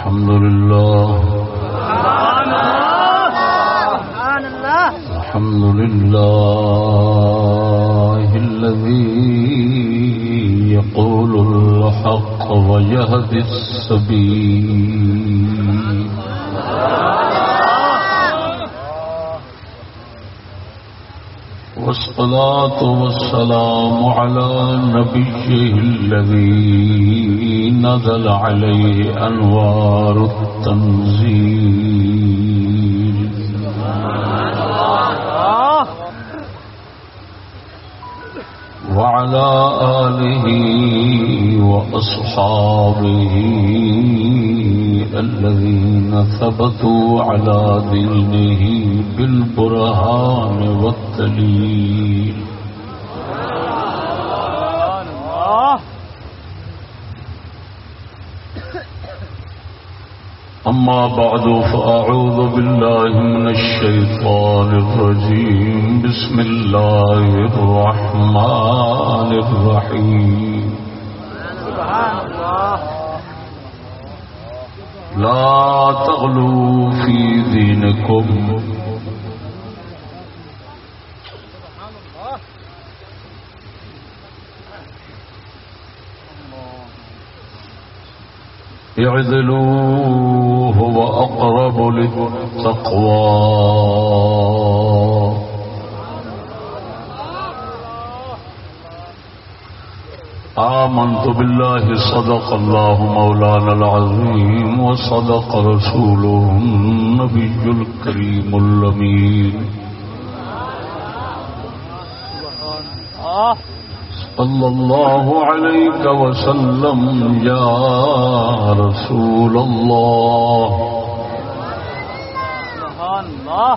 الحمد لله. سبحان الله الحمد لله الذي يقول الحق ويهدي السبيل. والصلاة والسلام على نبيه الذي نزل عليه أنوار التنزيل. وعلى آله وأصحابه الذين ثبتوا على دينه بالبرهان والدليل أما بعد فأعوذ بالله من الشيطان الرجيم بسم الله الرحمن الرحيم سبحان الله لا تغلو في دينكم. اعدلوا هو أقرب للتقوى. آمنت بالله صدق الله مولانا العظيم وصدق رسوله النبي الكريم اللمين صلى الله عليك وسلم يا رسول الله. سبحان الله.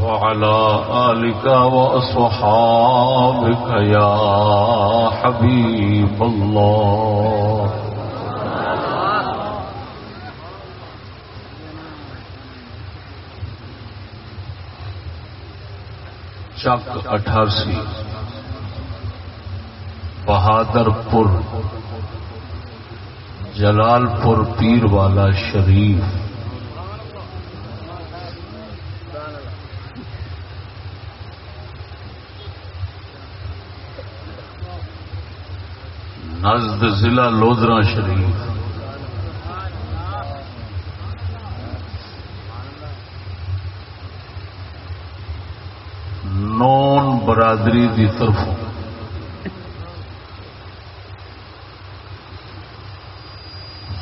وعلى آلك وأصحابك يا حبيب الله. چک اٹھاسی بہادر پور جلال پور پیر والا شریف نزد ضلع لودرا شریف۔ نون برادری دی طرف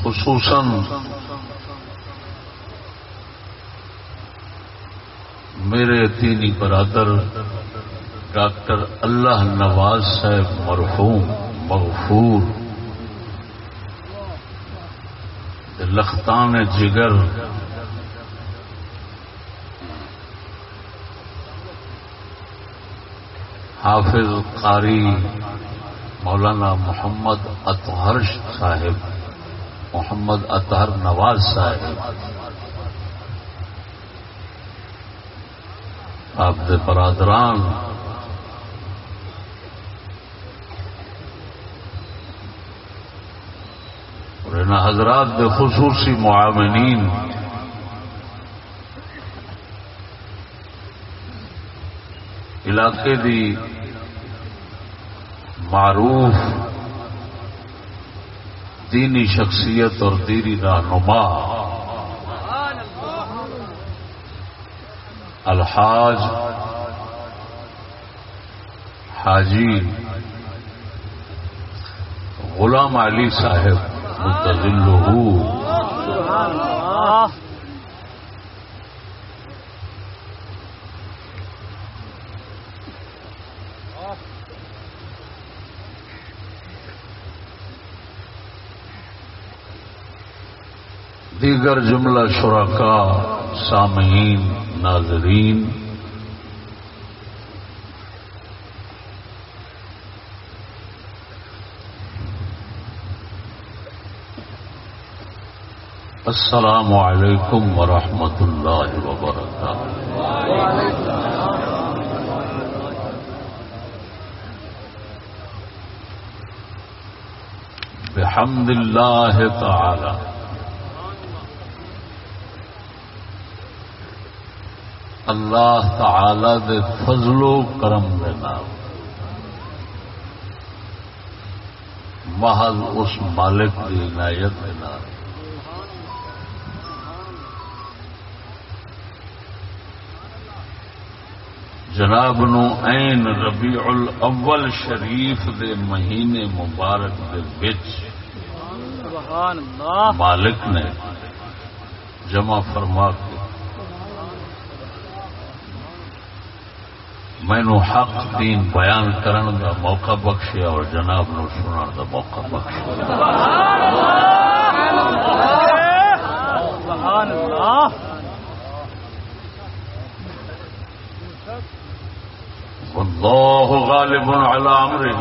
خصوصاً میرے تینی برادر، ڈاکٹر اللہ نواز صاحب مرحوم۔ مغفور۔ لختان جگر۔ حافظ قاری مولانا محمد اطہر صاحب، محمد اطہر نواز صاحب۔ آپ برادران اور ان حضرات دے خصوصی معاونین۔ علاقے دی معروف دینی شخصیت اور دینی رہنما۔ الحاج حاجی غلام علی صاحب۔ متضل دیگر جملہ شرکا سامعین ناظرین السلام علیکم ورحمۃ اللہ وبرکاتہ بحمد اللہ تعالی اللہ تعالی دے فضل و کرم دے نام محض اس مالک کی عنایت کے نام جناب نو این ربیع الاول شریف دے مہینے مبارک دے بچ مالک نے جمع فرما کے مینو حق دین بیان کرن دا موقع بخشیا اور جناب نو سنن دا موقع بخشیا۔ غالب على امره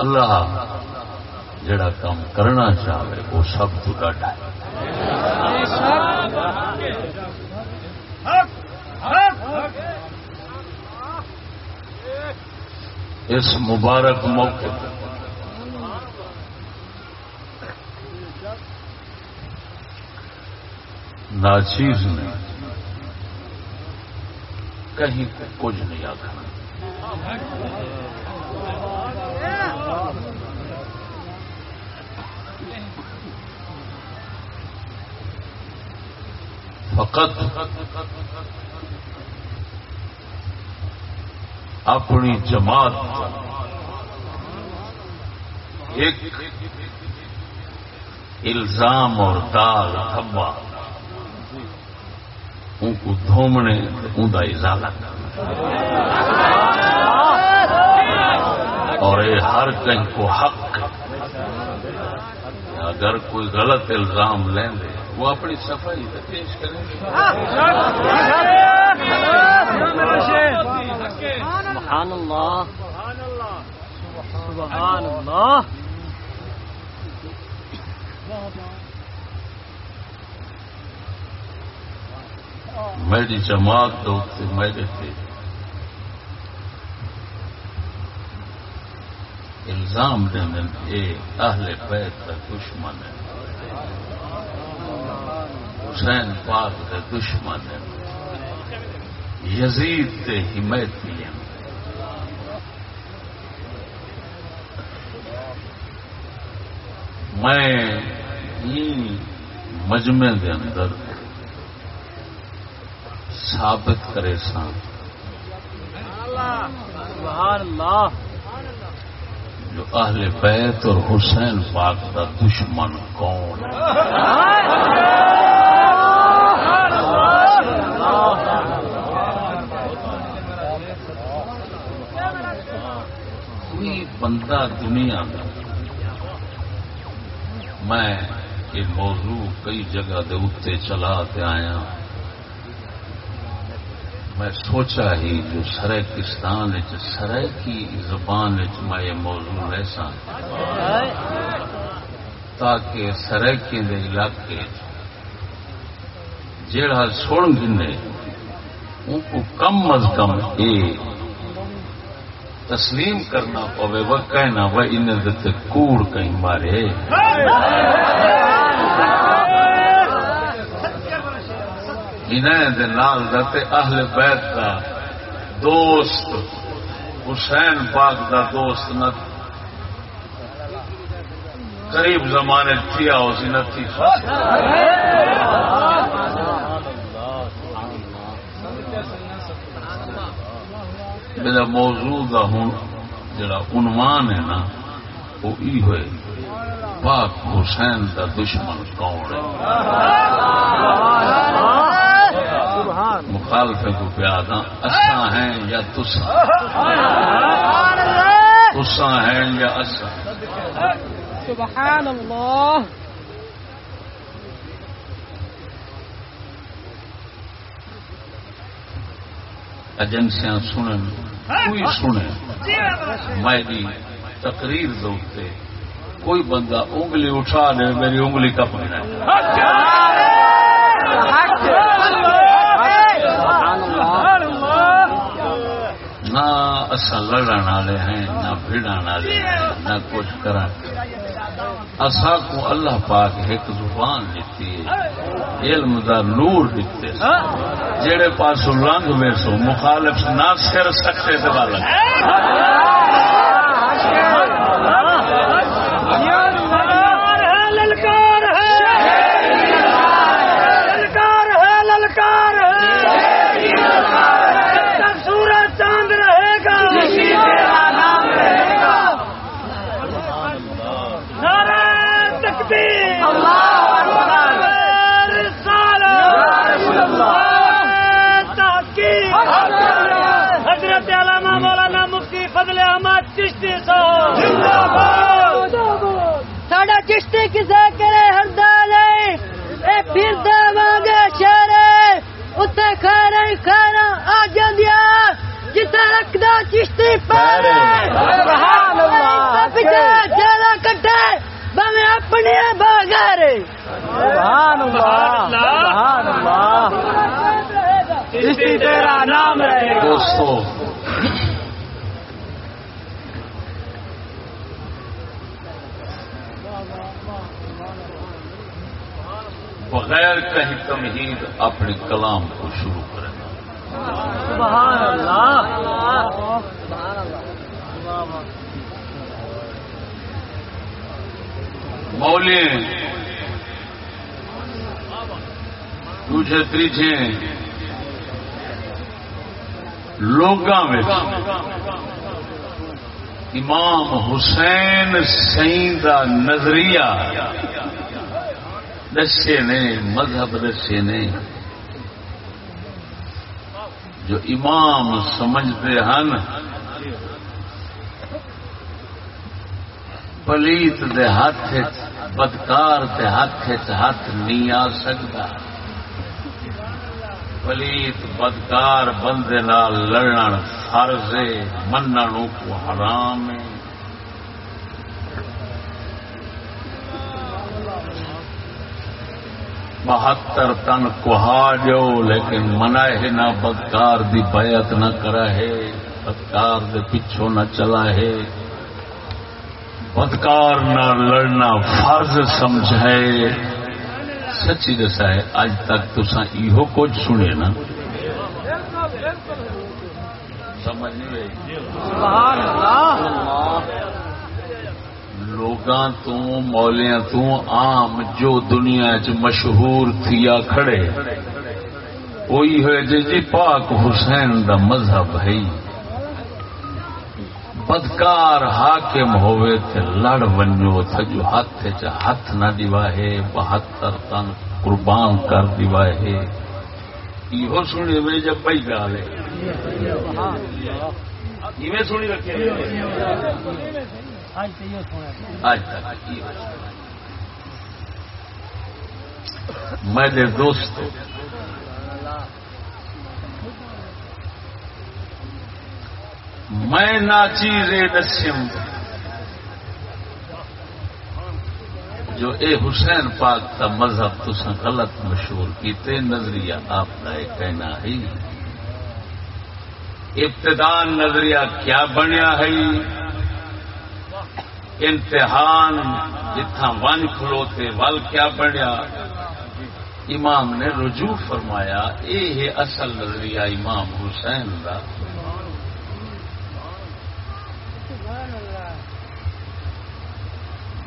اللہ جڑا کام کرنا چاہے وہ سب تو ڈاڈا اس مبارک موقع ناچیز نے کہیں کچھ نہیں آخر فقط اپنی جماعت ایک الزام اور دال تھبا ان کو دھومنے ان کا ازالہ اور یہ ہر کہیں کو حق۔ اگر کوئی غلط الزام لیں دے، وہ اپنی صفائی پیش کریں گے۔ سبحان اللہ۔ سبحان اللہ۔ میری جماعت دوتے میرے تھے۔ الزام دینے اے اہل بیت کا دشمن ہے۔ حسین پاک کا دشمن ہے۔ یزید تے حمایتی ہیں۔ میں مجمے دے اندر ثابت کرے سا سبحان اللہ جو اہل بیت اور حسین پاک کا دشمن کون؟ کوئی بندہ دنیا میں میں یہ موضوع کئی جگہ دے اتنے چلا تے آیا۔ میں سوچا ہی جو سرائکستان سرائے کی زبان میں یہ موضوع لے تاکہ سرائکی دے علاقے جڑا سن گنے ان کو کم از کم اے تسلیم کرنا پوے، وہ کہنا، وہ انہیں دیتے کوڑ کہیں مارے۔ انہیں نال اہل بیت دا دوست، حسین پاک دا دوست نہ قریب زمانے تھیا اسی نہ تھی۔ میرا موضوع دا ہوں جڑا عنوان ہے نا، وہ ای ہوئے، پاک حسین دا دشمن کون ہے؟ مخالفے کو پیادا اساں ہیں یا تسا تسا ہیں یا اسا سبحان اللہ! ایجنسیاں سنن کوئی سنے میری تقریر دوتے کوئی بندہ انگلی اٹھا دے میری انگلی کپ لینا نہ اصا لڑن والے ہیں نہ بھڑن والے ہیں نہ کچھ کرن اصا کو اللہ پاک ایک زبان دیتی ہے علم دا نور دیتے جہے پاس لنگ میں سو مخالف نہ سر سکتے تو والا للکار ہے للکار ہے للکار ہے للکار ہے جب تک سورج چاند رہے گا نعرہ تکبیر رسالت تحقیق حضرت علامہ مولانا مفتی فضل احمد چشتی صاحب ساڈا چشتی کسے کرے ہردال اے پھر دے شہرے اتنے کھانا ہی کھانا آ جاندیا جتھے رکھدا چشتی پیرے سبحان اللہ! جالا کٹے سبحان اللہ! سبحان اللہ! چشتی تیرا نام رہے گا دوستو بغیر کہیں تمہید اپنے کلام کو شروع کریں۔ سبحان اللہ مولے دوجے تیجے لوگاں میں امام حسین سین دا نظریہ دسے نے، مذہب دسے نے جو امام سمجھتے ہیں، پلیت دے ہاتھ بدکار دے ہاتھ ہاتھ نہیں آ سکتا۔ پلیت، بدکار بندے نال لڑن فرض ہے، منن کو حرام ہے۔ بہتر تن کہا جو لیکن منا ہے نہ بدکار دی بیعت نہ کرا ہے بدکار دے پیچھوں نہ چلا ہے بدکار نہ لڑنا فرض سمجھائے سچی دسا ہے اج تک تسا ایہو کچھ سنے نا۔ سمجھ نہیں آئی؟ سبحان اللہ۔ لوگاں تو، مولیاں تو عام جو دنیا چ مشہور تھیا کھڑے۔ وہی ہے جی جی پاک حسین دا مذہب ہے۔ بدکار حاکم ہوئے تے لڑ ونجو تھا جو ہاتھ چ ہاتھ نہ دیواہے بہتر تن قربان کر دیواہے یہ سنی میں جب پئی گال ہے یہ سنی رکھے آج تک۔ میرے دوست میں نا چیز دسم جو اے حسین پاک کا مذہب تسا غلط مشہور کیتے، نظریہ آپ کا یہ کہنا ہے۔ ابتدان نظریہ کیا بنیا ہے؟ امتحان جتھا ون کھلوتے ول کیا بنیا۔ امام نے رجوع فرمایا، یہ ہے اصل نظریہ امام حسین کا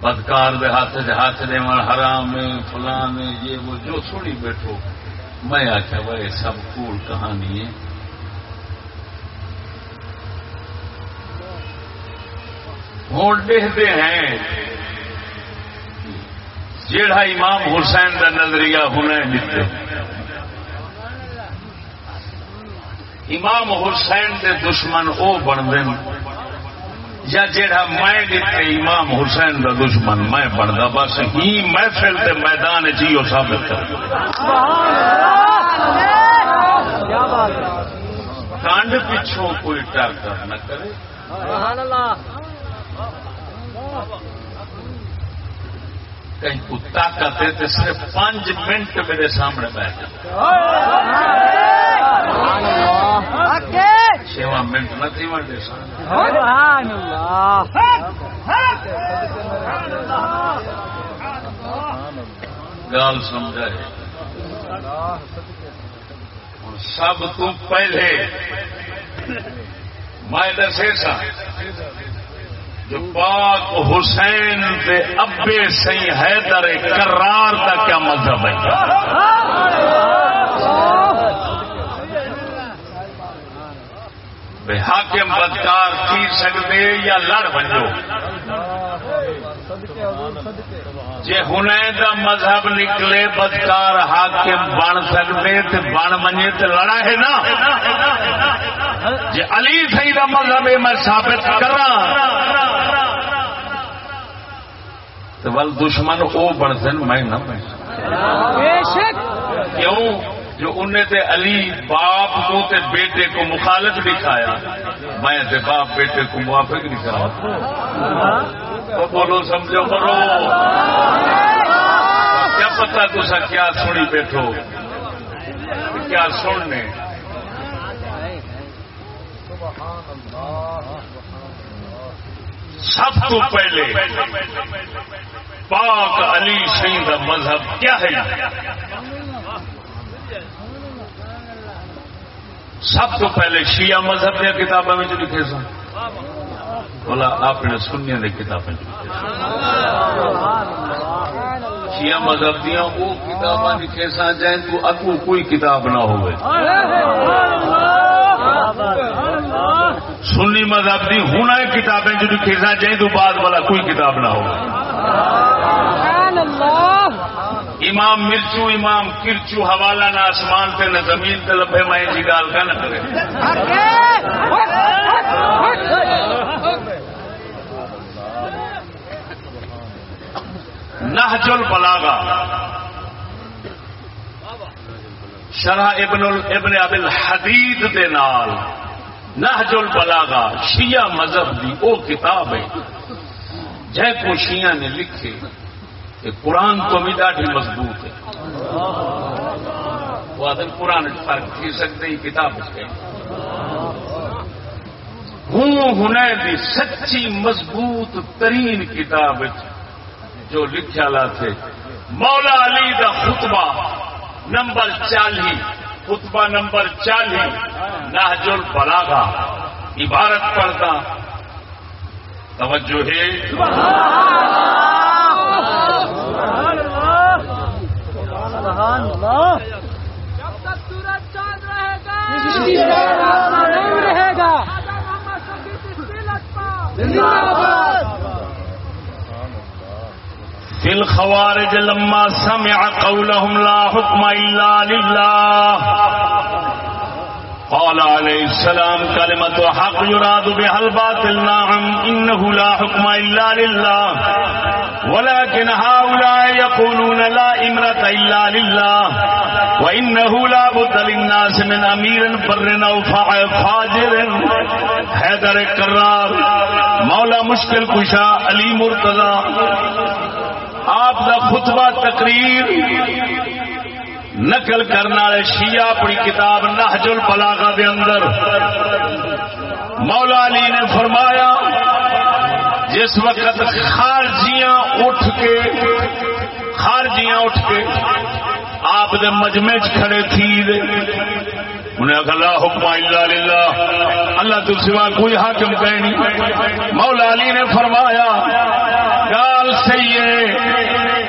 بدکار دے ہاتھ دے ہاتھ دے حرام ہے فلان یہ وہ جو سنی بیٹھو۔ میں آخیا بھائی سب کوڑ کہانی ہے۔ ہوں دیکھتے ہیں۔ جیڑا امام حسین کا نظریہ ہونا دیتے امام حسین دے دشمن وہ بنتے یا جیڑا میں دیتے امام حسین دا دشمن میں بنتا، بس ہی محفل دے میدان چیو ثابت کر کیا کانڈ پچھوں کوئی ٹرکر نہ کرے۔ اللہ۔ کہیں کو طاقت ہے تو صرف پانچ منٹ میرے سامنے بیٹھ جائے منٹ نہ تھی ونڈے سن گال سمجھائے ہن سب تو پہلے میں دسے سا جو پاک حسین دے ابے سی حیدر کرار کا کیا مذہب ہے؟ بے حاکم بدکار تھی سکتے یا لڑ بنو جے ہنے دا مذہب نکلے بدکار حاکم بن سکتے بن منجے تے لڑا ہے نا؟ جے علی صحیح دا مذہب میں ثابت کرا تو ول دشمن وہ بن سن میں نہ کیوں؟ جو انہیں تے علی باپ کو تے بیٹے کو مخالف دکھایا میں تے باپ بیٹے کو موافق نہیں کرا تو بولو سمجھو کرو کیا پتا تسا کیا سنی بیٹھو؟ کیا سننے؟ سب تو پہلے پاک علی شہی کا مذہب کیا ہے؟ سب تو پہلے شیعہ مذہب دیا کتابوں میں لکھے سن۔ بولا آپ نے سنیا دی کتابیں جو لکھے سن۔ شیعہ مذہب دیا وہ کتاباں لکھے سن جائیں تو اگو کوئی کتاب نہ ہوئے۔ سنی مذہب دی ہونا کتابیں جو سن جائیں تو بعد والا کوئی کتاب نہ اللہ۔ امام مرچو امام کرچو حوالہ نہ آسمان تے نہ زمین تے لبے میں جی گال کا نہ کرے۔ نہج البلاغا شرح ابن ابن ابل حدید دے نال۔ نہج البلاغا شیعہ مذہب دی او کتاب ہے۔ جے کو شیعہ نے لکھے کہ قرآن تو بھی ڈاڈی مضبوط ہے۔ وہ آدھے قرآن فرق تھی سکتے ہی کتاب کے ہوں ہنے دی سچی مضبوط ترین کتاب جو لکھا لا تھے، مولا علی دا خطبہ نمبر چالی خطبہ نمبر چالی نہج البلاغا عبارت پڑھتا توجہ ہے سبحان اللہ جب تک سورج چاند رہے گا کسی سے راستہ نہیں رہے گا خواجہ محمد شفیع چشتی لٹپا زندہ باد في الخوارج لما سمع قولهم لا حكم إلا لله. قال عليه السلام كلمة حق يراد بها الباطل. نعم، إنه لا حكم إلا لله. ولكن هؤلاء يقولون لا إمرة إلا لله. وإنه لا بد للناس من أمير بر أو فاجر. حیدر کرار مولا مشکل کشا، علی مرتضی. آپ دا خطبہ تقریر نقل کرنے والے شیعہ اپنی کتاب نہج البلاغہ دے اندر مولا علی نے فرمایا، جس وقت خارجیاں اٹھ کے، خارجیاں اٹھ کے آپ دے مجمع کھڑے تھی دے انہیں آخر لا حکم الا للہ، اللہ تو سوا کوئی حاکم کہنی مولا علی نے فرمایا گال صحیح ہے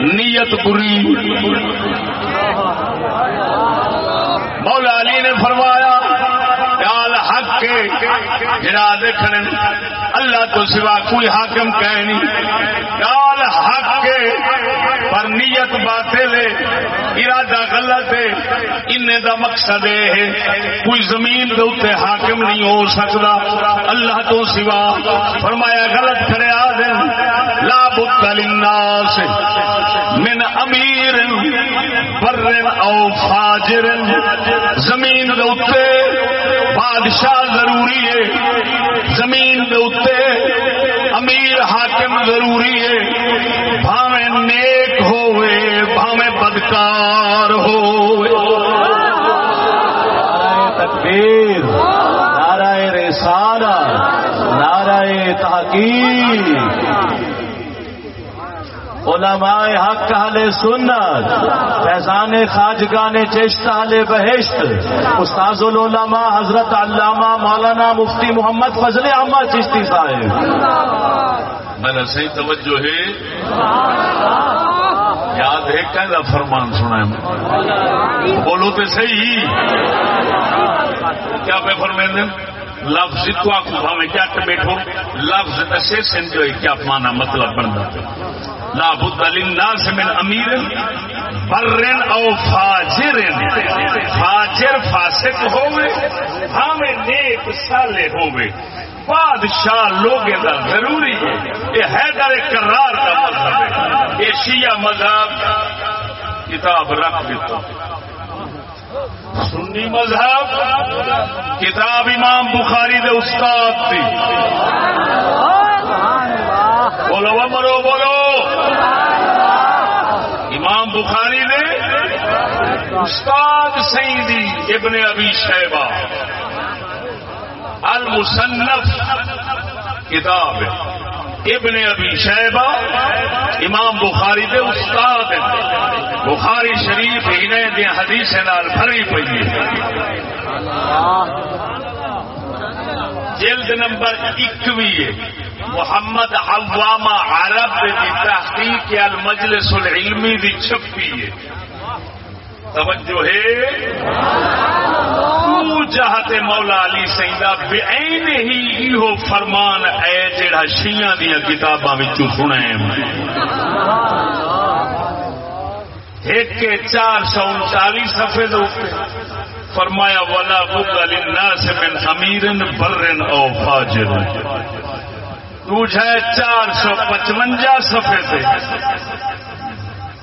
نیت بری۔ مولا علی نے فرمایا گال حق کے جڑا دیکھنے اللہ تو سوا کوئی حاکم کہنی گال حق کے، پر نیت باطل ہے، ارادہ غلط ہے۔ ان دا مقصد ہے، کوئی زمین دے اوتے حاکم نہیں ہو سکتا۔ اللہ تو سوا فرمایا غلط کرے آدم لا بد للناس من امیر۔ بر او فاجر زمین دے اوتے بادشاہ ضروری ہے۔ زمین دے اوتے امیر حاکم ضروری ہے۔ بھاویں نیک ہوئے بھاویں بدکار ہوئے۔ تکبیر۔ علماء حق اہل سنت، فیضان خاجگان چشت اہل بہشت، استاذ العلماء حضرت علامہ مولانا مفتی محمد فضل احمد چشتی صاحب۔ میرا صحیح توجہ ہے؟ یاد ہے کہنا فرمان سنا ہے؟ بولو تو صحیح۔ کیا پہ فرمائیں لفظ تو آپ بھاویں جٹ بیٹھو لفظ دسے سن جو کیا مانا مطلب بنتا لا بد للناس من امیر برن او فاجر. فاجر فاسق ہوئے ہمیں نیک سالے ہوئے بادشاہ لوگ دا ضروری ہے یہ حیدر کرار کا مذہب ہے۔ یہ شیعہ مذہب، کتاب رکھ دیتا سنی مذہب، کتاب امام بخاری دے استاد تھی بولو مرو، بولو۔ امام بخاری نے استاد سیدی ابن ابی شیبہ۔ المصنف کتاب ہے۔ ابن ابی شیبہ، امام بخاری دے استاد بخاری شریف انہیں دیا حدیث نال بھری پی جلد نمبر اکوی محمد عوامہ عرب کی تحقیق المجلس العلمی دی چھپی ہے۔ توجہ ہے۔ جہت مولا علی سیدا بے ہی یہ فرمان ہے جڑا شیعہ دیا کتاباں سنا ایک کے چار سو انچالیس سفے فرمایا والا بک للناس من امیر برن او فاجر. دوجہ چار سو پچونجا سفے سے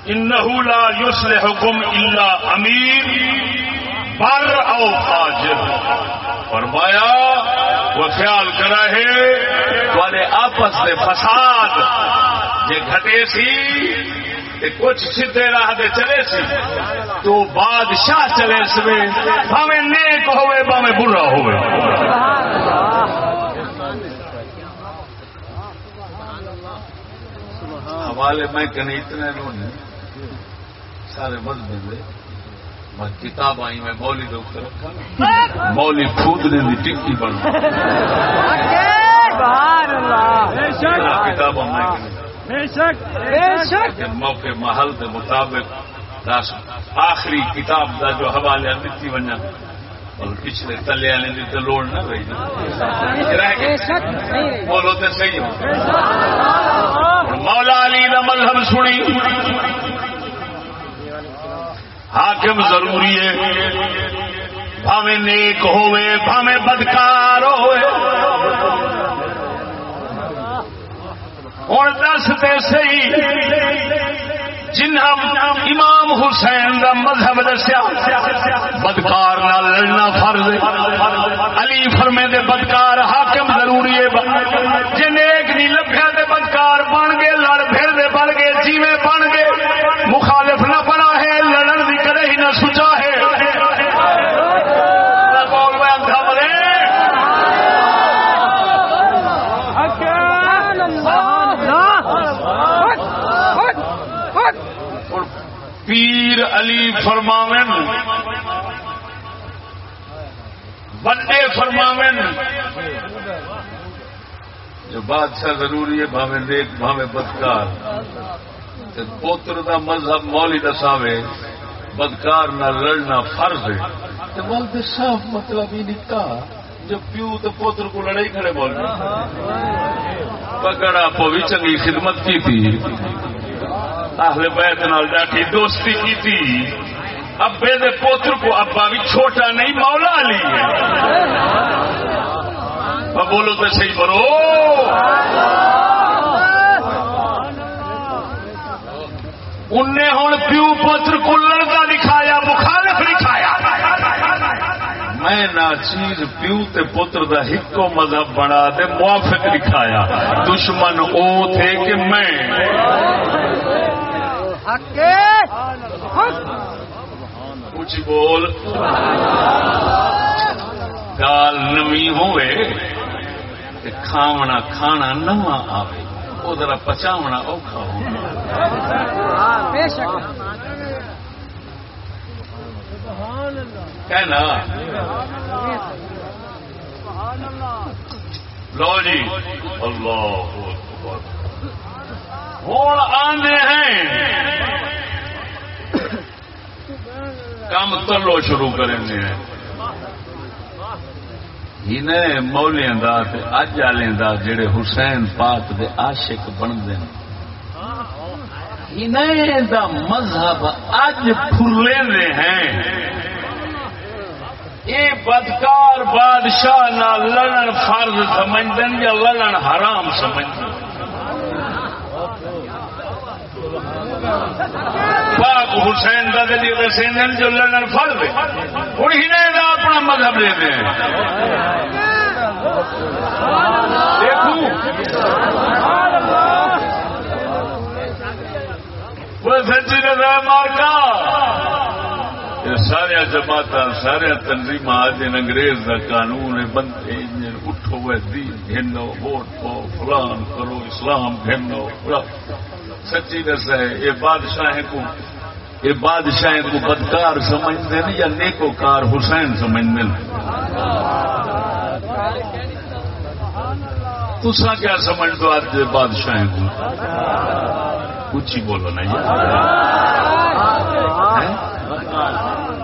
انہو لا یصلحکم الا امیر بر او فاجر۔ فرمایا، وہ خیال کرا ہے والے آپس میں فساد جے گھٹے سی، تے کچھ سیدھے راہ دے چلے سی، تو بادشاہ چلے سوے، بھاوے نیک ہوئے، بھاوے برا ہوئے۔ حوالے میں کہیں اتنے لوگ سارے مذہب دے میں کتاب آئی میں مولی اوپر۔ رکھا مولی کھودنے دی ٹکی بن کتاب موقع محل کے مطابق آخری کتاب دا جو حوالے دیتی ونجا اور پچھلے تلے والے دی تو لوڑ نہ رہی۔ بولو تو صحیح مولا علی دا مذہب سنی۔ حاکم ضروری ہے۔ بھاوے نیک ہوئے، بھاوے بدکار ہوئے۔ ہوں دستے سی جنہ امام حسین دا مذہب دسیا، بدکار نہ لڑنا فرض علی فرمے دے بدکار، حاکم ضروری ہے۔ جی نیک نہیں لبیا دے بدکار بن گئے، لڑ پھر دے بن گئے، جیویں بن گئے، مخالف نہ بنا ہے لڑن دی کدے ہی نہ سوچا ہے پیر علی فرماون بڑے فرماون جو بادشاہ ضروری ہے بھاوے نیک بھاوے بدکار۔ پوتر دا مذہب مولی دساوے بدکار نہ لڑنا فرض ہے۔ تو بولتے صاف مطلب ہی نکا جو پیو تو پوتر کو لڑائی کھڑے بول پکڑا پو بھی چنگی خدمت کی تھی۔ اہل بیت نال ڈاٹھی دوستی کی تھی ابے دے پوتر کو ابا بھی چھوٹا نہیں، مولا لی بولو تو صحیح برو انہیں ہوں پیو پوتر کو لڑکا دکھایا بخار میں نہ چیز پیو تے پتر دا ہکو مذہب بنا دے موافق دکھایا دشمن او تھے کہ میں۔ کچھ بول۔ گال نمی ہوئے کھاونا کھانا نواں آوے۔ وہ ذرا پچاونا اوکھا ہو بے شک۔ کہنا۔ لو جی۔ اللہ ہوں آنے ہیں۔ کام تلو شروع کریں گے انہیں مولیاں دا اج والے دا جڑے حسین پاک دے عاشق بنتے ہیں۔ انہیں دا مذہب اج پھرلے دے ہیں۔ یہ بدکار بادشاہ نہ لڑن فرض سمجھتے یا لڑن حرام سمجھتے پاک حسین کا دلی رسین جو لڑن فرض ہوں ہی دا اپنا مذہب لے دیں وہ سچی نظر مارکا۔ یہ سارا جماعت سارا تنظیم آج انگریز کا قانون ہے بندے اٹھو دین گھنو ووٹ پو فلان کرو اسلام گھنو سچی دس ہے یہ بادشاہ کو یہ بادشاہ کو بدکار سمجھتے ہیں یا نیکوکار حسین سمجھتے ہیں تسا کیا سمجھ دو آج بادشاہ کو؟ کچھ ہی بولو نا یہ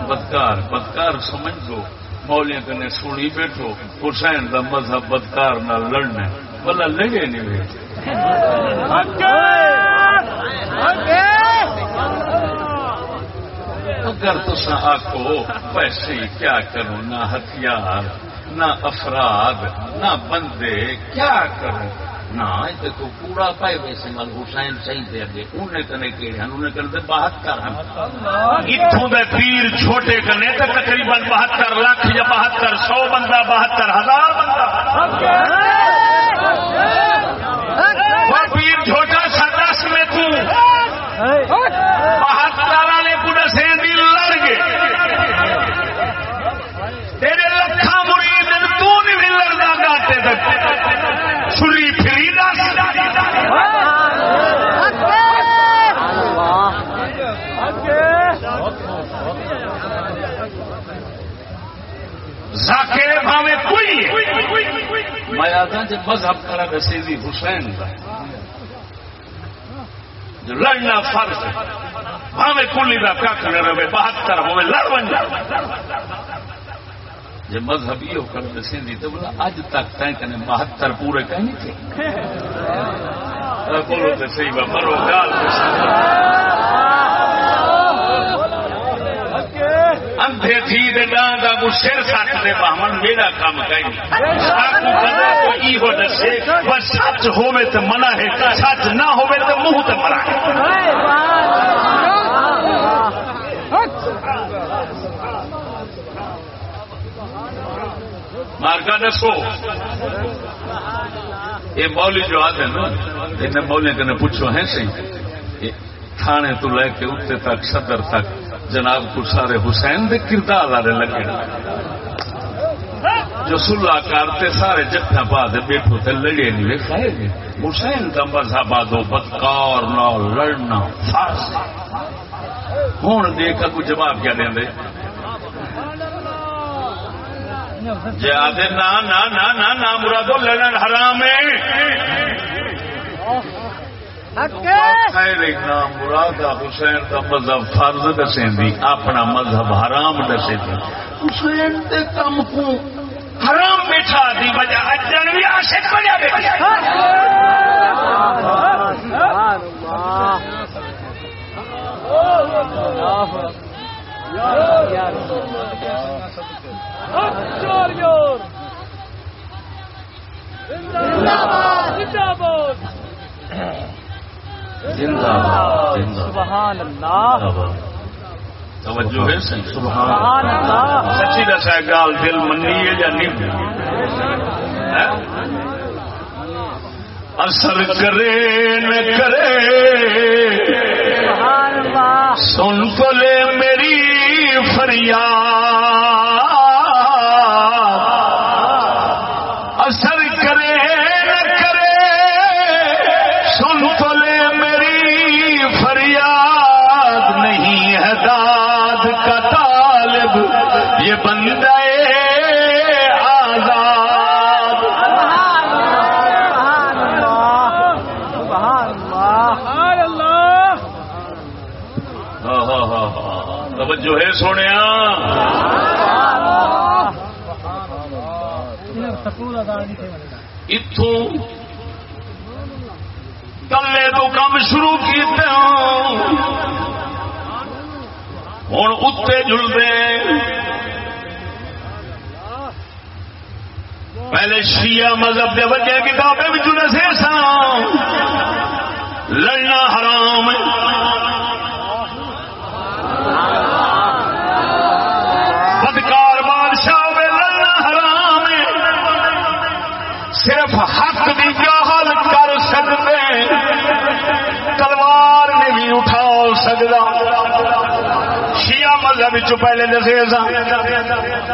بدکار بدکار سمجھ دو مولیاں کنے سنی بیٹھو، حسین دا مذہب بدکار نہ لڑنا بلا لڑے نہیں اگر تسا آخو پیسے کیا کروں؟ نہ ہتھیار، نہ افراد، نہ بندے، کیا کروں؟ نہ پائے ویسے مل حسین صحیح دے دے انہیں کنے کیڑے ہیں انہیں کنے بہتر ہیں اتوں دے پیر چھوٹے کنے تقریباً بہتر لاکھ یا بہتر سو بندہ بہتر ہزار بندہ پیر چھوٹا سا دس میں تو بہتر والے پورے سے دل لڑ گئے تیرے لکھا مرید تو نہیں بھی لڑنا گاٹے تک چھری پھری نہ ذاکر بھاوے کوئی ہے۔ میں آتا جب مذہب کرا رسیدی حسین کا۔ جو لڑنا فرض ہے۔ بھاوے کلی کا رہے بہتر ہوئے لڑ بن جائے جب مذہب یہ کر دسی دی تو بولا اج تک تین کنے بہتر پورے کہیں تھے۔ بولو تو صحیح با مرو گال اندھے تھی دے ڈان دا کو سر سٹ دے باہمن میرا کام کہیں ساکو بنا تو ای ہو دسے، بس سچ ہوئے تو منع ہے، سچ نہ ہوئے تو منہ تو منع ہے۔ مارکا دسو۔ یہ مولی جو آتے ہیں نا انہیں مولی کنے پوچھو ہیں سی تھانے تو لے کے اتنے تک، صدر تک۔ جناب کو سارے حسین دے کردار والے لگے۔ جو سلا کرتے سارے جتنا پا دے بیٹھو تے لڑے نہیں ویکھائے گے حسین کا مذہب آدو بدکار نہ لڑنا، فاس۔ ہوں دیکھا کو جواب کیا دیں دے۔ جی آدھے نا، مرادو، لڑن حرام ہے۔ خیر نام مراد حسین کا مذہب فرض دسیں دی اپنا مذہب حرام دسے دی حسین دے کم کو حرام بیٹھا دی وجہ اجن بھی عاشق بنیا بیٹھا۔ زندہ باد! زندہ سبحان اللہ۔ باد۔ توجہ ہے سبحان اللہ۔ سچی دسا گال دل منی ہے یا نہیں؟ اثر کرے نہ کرے۔ سبحان اللہ۔ سن تو لے میری فریاد اثر کرے نہ کرے توجہ ہے سونے اتوں کلے تو کم شروع کیتے ہوں ہوں اتنے جلدے پہلے شیعہ مذہب کے وجہ کتابیں بھی جڑے سے سا لڑنا حرام بدکار بادشاہ لڑنا حرام ہے۔ صرف حق کی جہل کر سکتے تلوار نے بھی اٹھا سکتا۔ مذہب پہلے دسے سا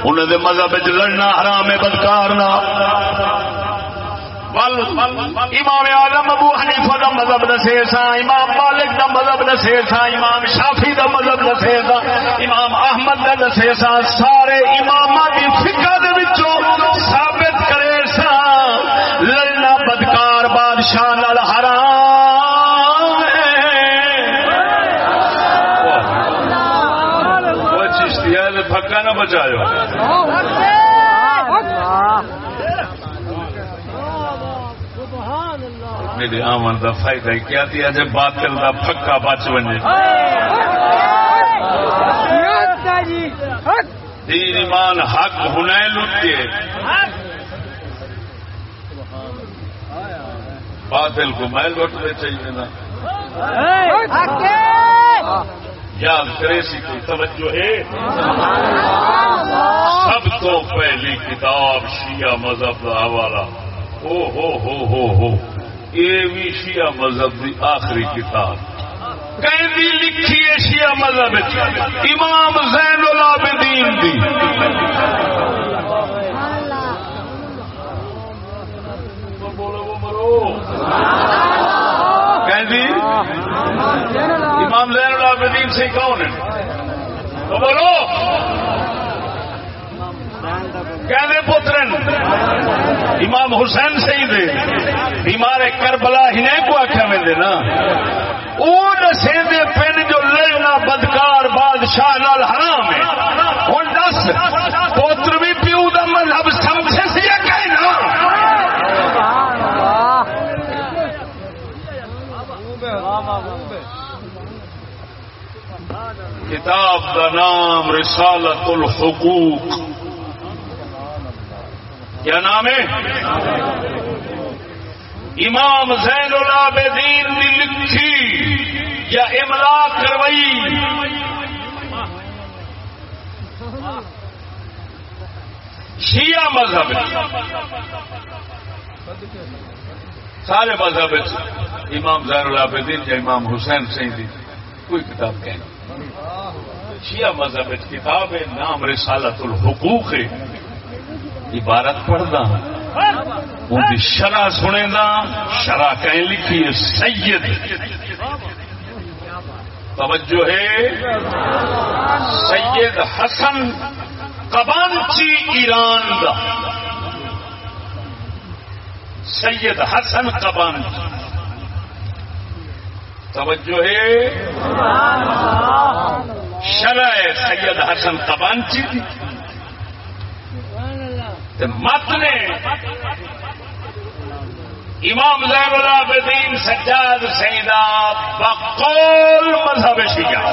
انہوں مذہب لڑنا حرام ہے، بدکار امام آدم ابو حنیفہ دا مذہب دسے سا امام مالک دا مذہب دسے سا امام شافی دا مذہب دسے سا امام احمد دا دسے سا سارے امام دی فکر دے وچوں ثابت کرے سا لڑنا بدکار، بادشاہ پکا نہ میرے آمن کا فائدہ کیا دیا جب باطل کا پکا بچ بنے۔ دین ایمان حق ہونا لٹے باطل کو میں لوٹنے چاہیے نا۔ یاد کرے سی کوئی توجہ ہے؟ سب تو پہلی کتاب شیعہ مذہب کا حوالہ۔ او ہو ہو ہو ہو۔ یہ بھی شیعہ مذہب کی آخری کتاب۔ کہیں لکھی ہے شیعہ مذہب امام زین العابدین دی۔ کہیں دی امام زین العابدین سے کون ہے؟ تو بولو۔ کہنے پترن، امام حسین سے ہی دے، بیمار کربلا ہی نہیں کو آخیا میں دے نا۔ وہ دسے دے پن جو لڑنا بدکار بادشاہ نال حرام ہے۔ ہوں دس پوتر بھی پیو دا مذہب سمجھے سی یا کہنا کتاب کا نام رسالت الحقوق۔ کیا نام ہے؟ امام زین العابدین نے لکھی یا املا کروائی شیعہ مذہب سارے مذہب امام زین العابدین یا امام حسین سے دی کوئی کتاب کہنا۔ شیعہ مذہب کتاب ہے، نام رسالت الحقوق ہے۔ عبارت پڑھتا ان ہاں۔ کی شرح سنے گا ہاں۔ شرح کہیں لکھی ہے، سید۔ توجہ ہے۔ سید حسن کبانچی ایران کا سید حسن کبانچی توجہ ہے۔ شرح سید حسن کبانچی کی مت نے امام زین العابدین سجاد سیدا بقول مذہب شیعہ.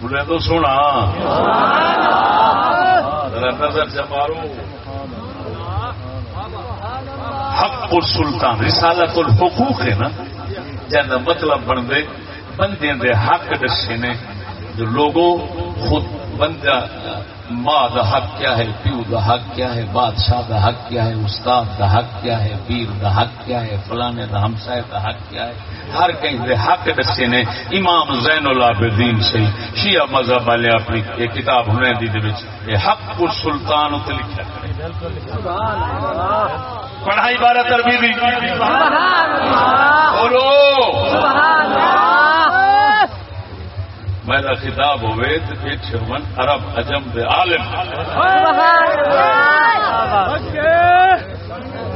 بولے تو سونا. نظر جمارو حق السلطان رسالت الحقوق ہے نا. جن مطلب بنتے بندے دے حق دسے نے جو لوگوں خود بندہ ماں دا حق کیا ہے پیو دا حق کیا ہے بادشاہ دا حق کیا ہے استاد دا حق کیا ہے پیر دا حق کیا ہے فلانے دا ہمسائے دا حق کیا ہے۔ ہر کہیں دے حق دسے نے امام زین العابدین سے شیعہ مذہب والے اپنی یہ کتاب ہونے دی دے وچ یہ حق السلطان لکھا کرے۔ پڑھائی بارہ تربی دی بولو۔ میرا خطاب ہوئے تو پیچھے من عرب عجم دے عالم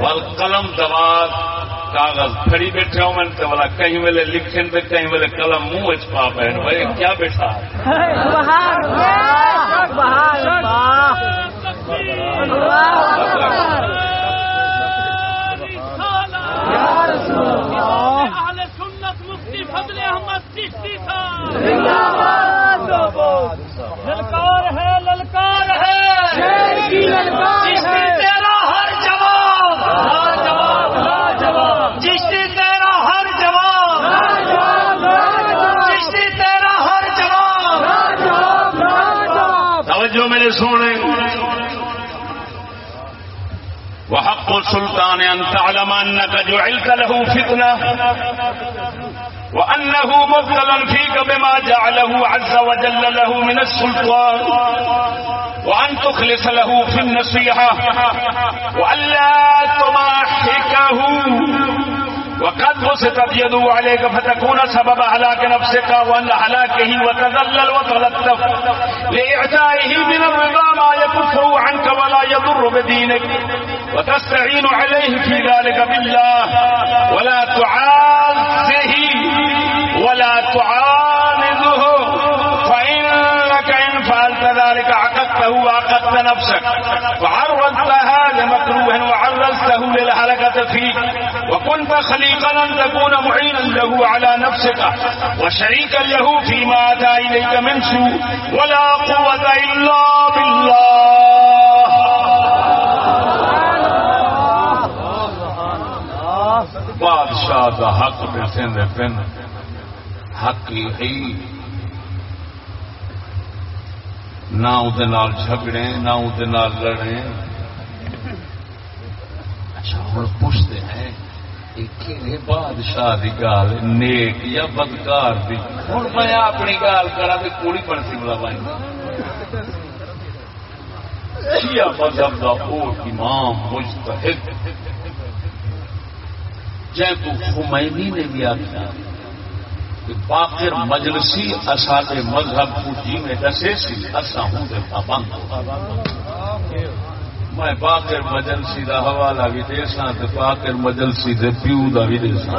ول قلم دوار کاغذ پھڑی بیٹھے ہو من والا کہیں ویلے لکھن تے کہیں ویلے قلم منہ اچ پا بہن بھائی کیا بیٹھا؟ اللہ اہل سنت مفتی فضل احمد چشتی تھا للکار ہے للکار ہے۔ چشتی تیرا ہر جواب ہر جواب ہر جواب۔ چشتی تیرا ہر جواب تیرا ہر جواب توجہ میرے سونے۔ وحق السلطان ان تعلم انك جعلت له فتنه وانه مبتلا فيك بما جعله عز وجل له من السلطان. وان تخلص له في النصيحه والا تضاحكه وقد بسطت يده عليك فتكون سبب هلاك نفسك وان هلاكه وتذلل وتلطف لاعطائه من الرضا ما يكفه عنك ولا يضر بدينك. وتستعين عليه في ذلك بالله. ولا تعازه ولا تعانده، فإنك إن فعلت ذلك عقدته وعقدت نفسك. وعرضتها لمكروه وعرضته للهلكة فيك. وكنت خليقا أن تكون معينا له على نفسك. وشريكا له فيما أتى إليك من سوء. ولا قوة إلا بالله. بادشاہ حق بیٹھے دے پن. حق ہی نہ وہ جھگڑے، نہ وہ لڑے۔ اچھا ہوں پوچھتے ہیں کہ بادشاہ کی گال، نیک یا بدکار دی؟ ہوں میں اپنی گال کرا تو کوڑی پڑتی بلا پائی شیعہ مذہب دا او امام مجتہد۔ جے تو خمینی نے بھی آخیا باقر مجلسی اصال مذہب کو جی میں دسے سی اصا ہوں دے پابند۔ میں باقر مجلسی دا حوالہ بھی دے سا تے باقر مجلسی دے پیو دا بھی دے سا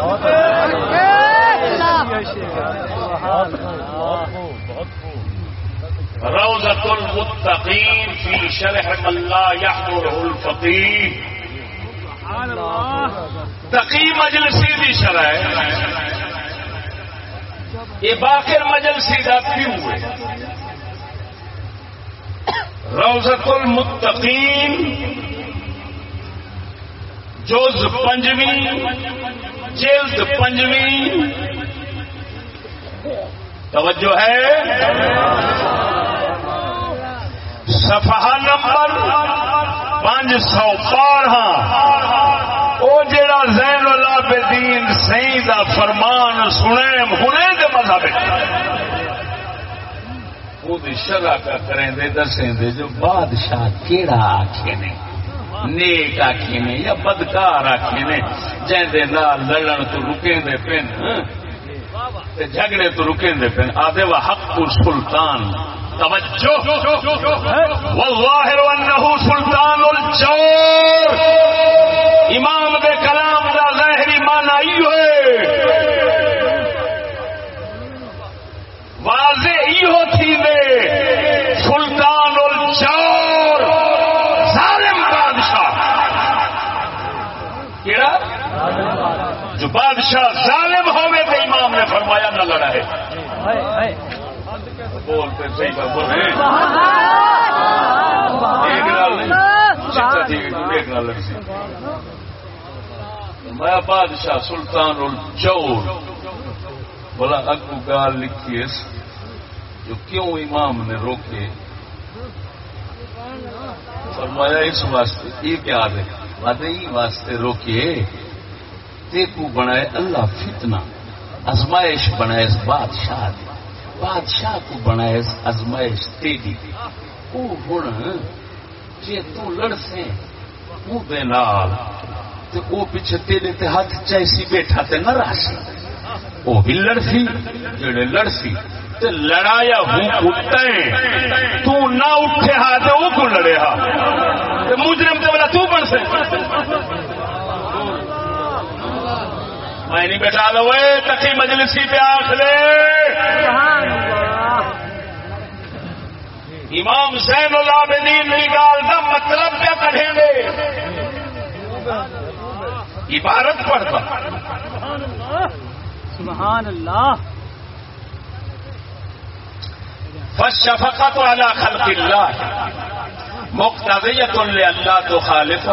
روزة المتقين في شرح من لا يحضره الفقيه تقی مجلسی دی شرح یہ باقر مجلسی دا پیو ہے روزت المتقین جوز پنجویں، جلد پنجویں۔ توجہ ہے؟ صفحہ نمبر پانچ سو بارہ۔ وہ جڑا زین العابدین سی دا فرمان سنے، ہنے دے مذہب وہ شرح کا کریں دے، دسیں دے، جو بادشاہ کیڑا آکھے نے، نیک آکھے نے، یا بدکار آکھے نے جن دے نال لڑن تو رکیں دے پن ہاں؟ جھگڑے تو رکیں دے پن۔ آدھے وہ حق السلطان توجہ۔ والظاہر انه سلطان الجور۔ امام دے کلام دا ظاہری معنی ہوئے واضح ایو تھی دے سلطان الجور ظالم بادشاہ۔ کیڑا؟ جو بادشاہ ظالم ہوئے تو امام نے فرمایا نہ لڑا ہے بولتے صحیح بات، بول۔ رہے میں بادشاہ سلطان الجور۔ بولا اگو گال لکھی جو کیوں امام نے روکے۔ فرمایا اس واسطے یہ کیا ہے۔ ودئی واسطے روکے تے کو بنائے اللہ فتنہ۔ ازمائش بنائے اس بادشاہ دی۔ بادشاہ کو بنائے اس ازمائش تیری او ہن، جے تو لڑ سے او دے نال۔ تے او پیچھے تیرے تے ہاتھ چیسی بیٹھا تے نہ راسی وہ بھی لڑسی، جڑے لڑسی۔ تے لڑایا ہوں تو نہ اٹھے ہا تے وہ کو لڑے ہا مجرم تے بلا تو بن سے میں نہیں بیٹھا لو تکی مجلسی پہ آخ لے۔ امام حسین العابدین کی گال کا مطلب کیا کہیں گے عبارت پڑھتا سبحان اللہ۔ فالشفقت على خلق الله. مقتضية لألا تخالف،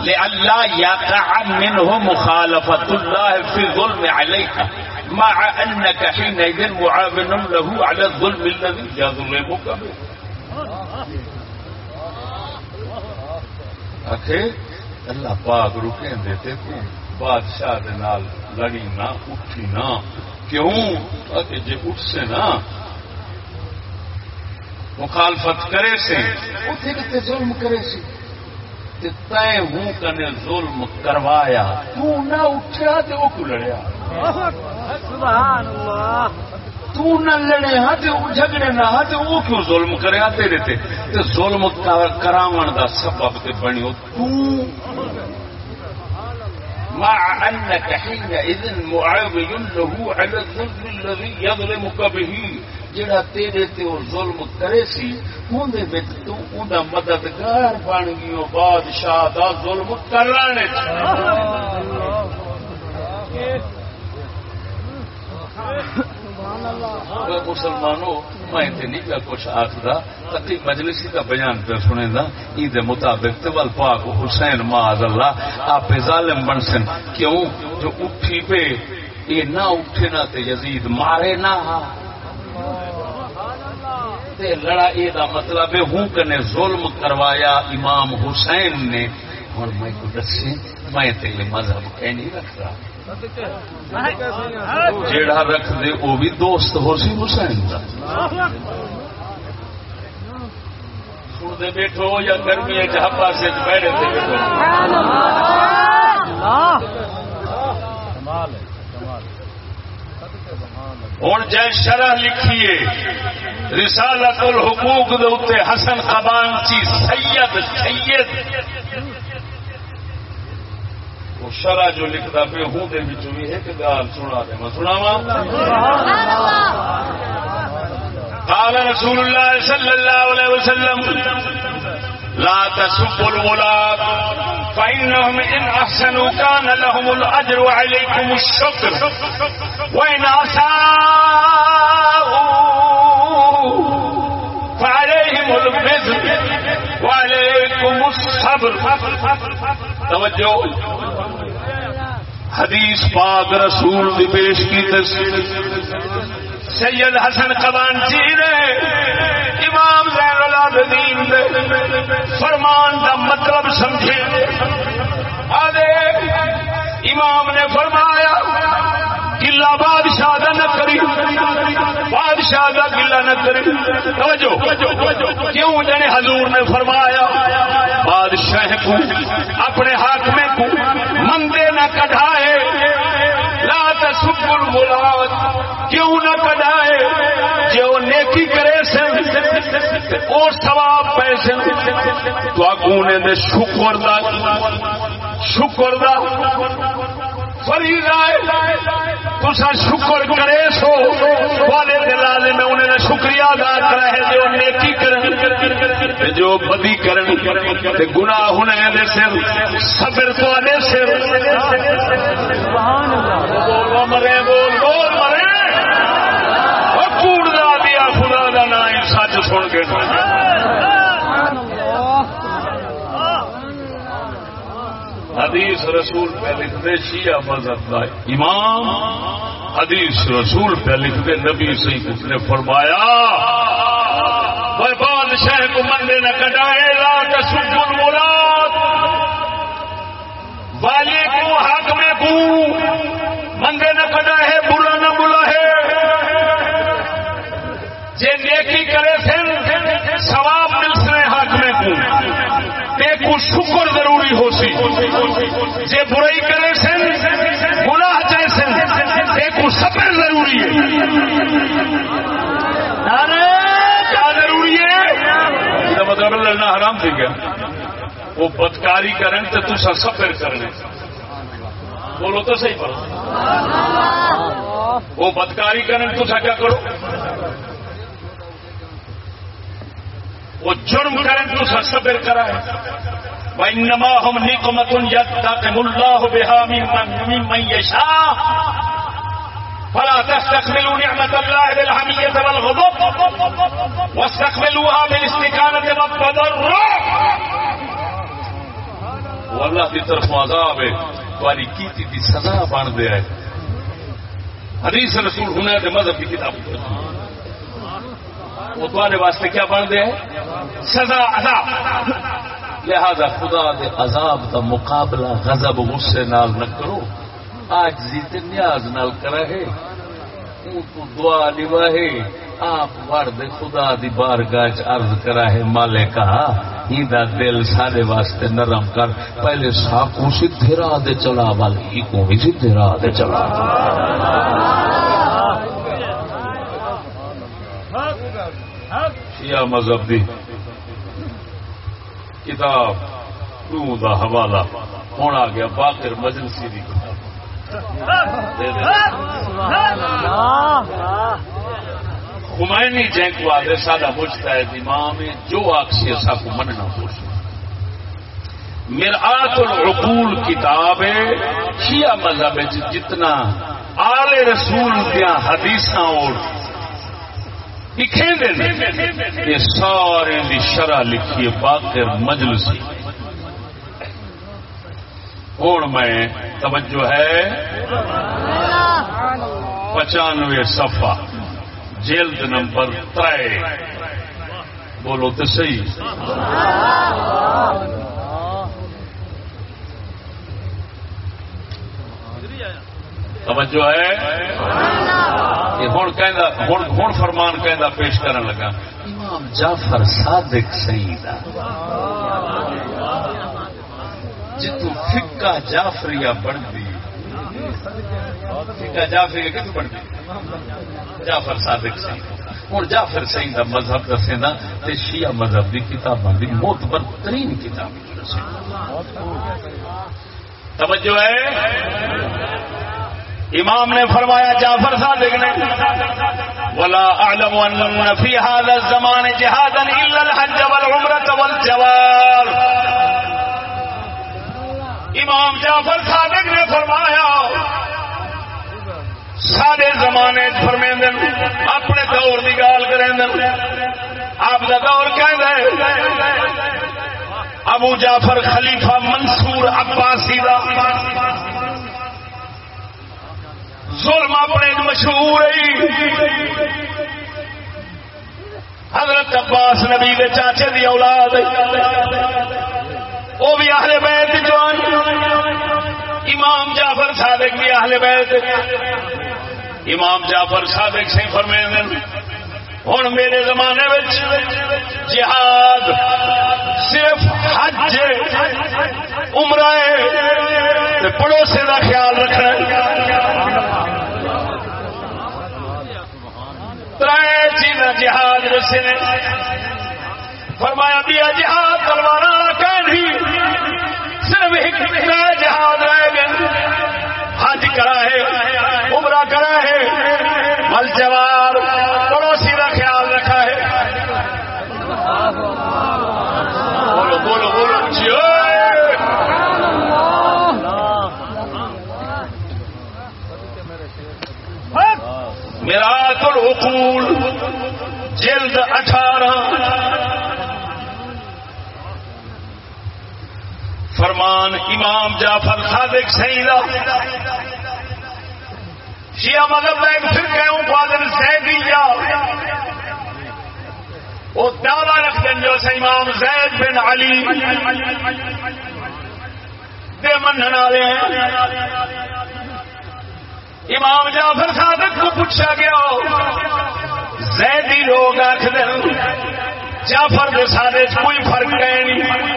لألا يقع منه مخالفة الله في الظلم عليك، مع أنك حينئذ معاون له على الظلم الذي يظلمك. به آخے اللہ پاک رکیں دیتے کو بادشاہ دے نال لڑی نہ، اٹھی نہ، کیوں؟ آخے جے اٹھ سے نہ مخالفت کرے سے اتنے کتے ظلم کرے سے تے تے ہوں کنے ظلم کروایا۔ تو نہ اٹھیا تے وہ کو لڑیا۔ سبحان اللہ تو نہ لڑے ہاں تے وہ جھگڑے نہ ہاں تے وہ کیوں ظلم کرے ہاں تیرے تے؟ تے ظلم کراون دا سبب تے بنیو تو مع انك حينئذ معاوي له على الظلم الذي يظلمك به. جڑا تیرے تے وہ ظلم کرے سی اندے وچ تو اوندا مددگار بن گیو بادشاہ دا ظلم کرانے مسلمانوں، میں تے نہیں پیا کچھ آخدا تقی مجلسی کا بیان پہ سنے دا عید مطابق تے ول پاک حسین معاذ اللہ آپ ظالم بن سن۔ کیوں؟ جو اٹھی پہ یہ نہ اٹھے نہ تے یزید مارے نہ۔ تے لڑا یہ دا مطلب ہے، ہوں کنے ظلم کروایا امام حسین نے۔ اور میں کو دسے، میں تے مذہب کہیں نہیں رکھتا جیڑا رکھ دے وہ بھی دوست ہو سی حسین کا سنتے بیٹھو یا گرمی جہاں پاس بیٹھے تھے ہوں جے شرح لکھیے، رسالت الحقوق دے حسن قبان چی سید سید۔ وہ شرح جو لکھتا پہ ہوں دے بچوں بھی ایک گال سنا دے میں سناوا قال رسول الله صلى الله عليه وسلم، لا تسبوا الولاد فإنهم إن أحسنوا كان لهم الأجر وعليكم الشكر، وإن أساءوا فعليهم الوزر وعليكم الصبر. توجہ حدیث پاک رسول دی پیش کی تصویر سید حسن قبان چی نے امام زین العابدین دے۔ فرمان دا مطلب سمجھے۔ آدھے، امام نے فرمایا گلا بادشاہ دا نہ کری بادشاہ دا گلا نہ کری توجہ، کیوں جنے حضور نے فرمایا، بادشاہ کو، اپنے حاکمے کو مندے نہ کٹھائے لا تسب المراد کیوں نہ کڈائے جو نیکی کرے سے اور ثواب پیسے تو اگونے دے شکر دا شکر دا تسا شکر کرے سو۔ والے دلال میں انہیں شکریہ ادا کرا ہے جو نیکی کرن جو بدی کرن تے گناہ ہنے دے سر، صبر تو دے سر۔ سبحان اللہ۔ بول، مرے، بول بول، مرے او کوڑ دا دیا خدا دا نام سچ سن کے سبحان اللہ حدیث رسول پہ لکھتے شیعہ مذہب کا امام حدیث رسول پہ لکھتے نبی سے اس نے فرمایا بادشاہ کو مندے نہ کٹائے، لا تسب المراد۔ والے کو حق میں کو مندے نہ کٹائے برا نہ بلا ہے جے نیکی کرے سن ثواب مل سنے حق میں کو کو شکر ضروری ہو سی۔ جے برائی کرے سن گناہ چاہے سن کو صبر ضروری ہے۔ کیا ضروری ہے؟ مطلب لڑنا حرام تھی گیا وہ بدکاری کریں تو تصا صبر کرنے بولو تو صحیح پڑھو وہ بدکاری کرنے تو کیا کرو؟ وہ جرم کریں تو صبر کرا ہے وَإِنَّمَا هُمْ نِقْمَةٌ يَتَّقِمُ اللَّهُ بِهَا مِمَّن يَشَاءُ فلا تستقبلوا نعمة الله بالحمية والغضب واستقبلوها بالاستكانة والتضرع والله کی طرف عذاب ہے تمہاری کیتی دی سزا بن دیا ہے۔ حدیث رسول ہونا ہے مذہب کی کتاب وہ تمہارے واسطے کیا بن دیا ہے؟ سزا، عذاب۔ لہذا خدا دے عذاب دا مقابلہ غضب غصے نال نہ کرو۔ آج جیتے نیاز نال کرا ہے تو دعا نواہے آپ ورد خدا دی بارگاہ عرض کرا ہے مالکا ہی دا دل سارے واسطے نرم کر۔ پہلے ساکو سیدھے راہ دے چلا والی کو بھی سیدھے راہ دے چلا۔ شیعہ مذہب دی کتاب تو دا حوالہ۔ ہونا گیا باقر مجلسی دی کتاب۔ خمینی جنگ آدھے سادہ مجھتا ہے امام جو آکسی ایسا کو مننا ہو مرآت العقول کتاب ہے، شیعہ مذہب جتنا آل رسول دیا حدیث اور لکھے سارے دی شرح لکھی باقر مجلسی ہوں میں؟ توجہ ہے؟ پچانوے صفحہ، جلد نمبر تر بولو تو صحیح۔ توجہ ہے؟ ہوں فرمان کہ پیش کرن لگا۔ امام جعفر صادق سعید جتو فکا جعفری بنتی فکا کتوں جعفر صادق سعید۔ ہوں جعفر سعید کا مذہب دسے نا تے شیعہ مذہب کی کتابوں کی موتبر ترین کتاب توجہ ہے؟ امام نے فرمایا، جعفر صادق نے، ولا اعلم ان في هذا الزمان جهادا الا الحج والعمره والجوار۔ امام جعفر صادق نے فرمایا، سارے زمانے فرمے اپنے دور کی گال کریں آپ کا دور کہ ابو جعفر خلیفہ منصور عباسی دا۔ ظلم اپنے مشہور حضرت عباس نبی کے چاچے دی اولاد وہ بھی اہل بیت جوان امام جعفر صادق بھی اہل بیت۔ امام جعفر صادق سے فرمے ہوں میرے زمانے میں جہاد صرف حج عمرہ پڑوسے کا خیال رکھنا تر چیز جہاد رسے نے۔ فرمایا دیا جہاد تلوار صرف ایک جہاد رہ گئے حج کرا ہے عمرہ کرا ہے مل جوار پڑوسی کا خیال رکھا ہے۔ بولو بولو بولو جی۔ میرا تو جلد اٹھارہ۔ فرمان امام جعفر صادق سیدہ شیعہ مذہب میں ایک فرقہ ہوں فاضل سیدیہ وہ دعویٰ رکھ دیں جو سے امام زید بن علی دے منن والے ہیں۔ امام جعفر صادق کو پوچھا گیا زیدی لوگ آخر جعفر دے سارے کوئی فرق ہے نہیں۔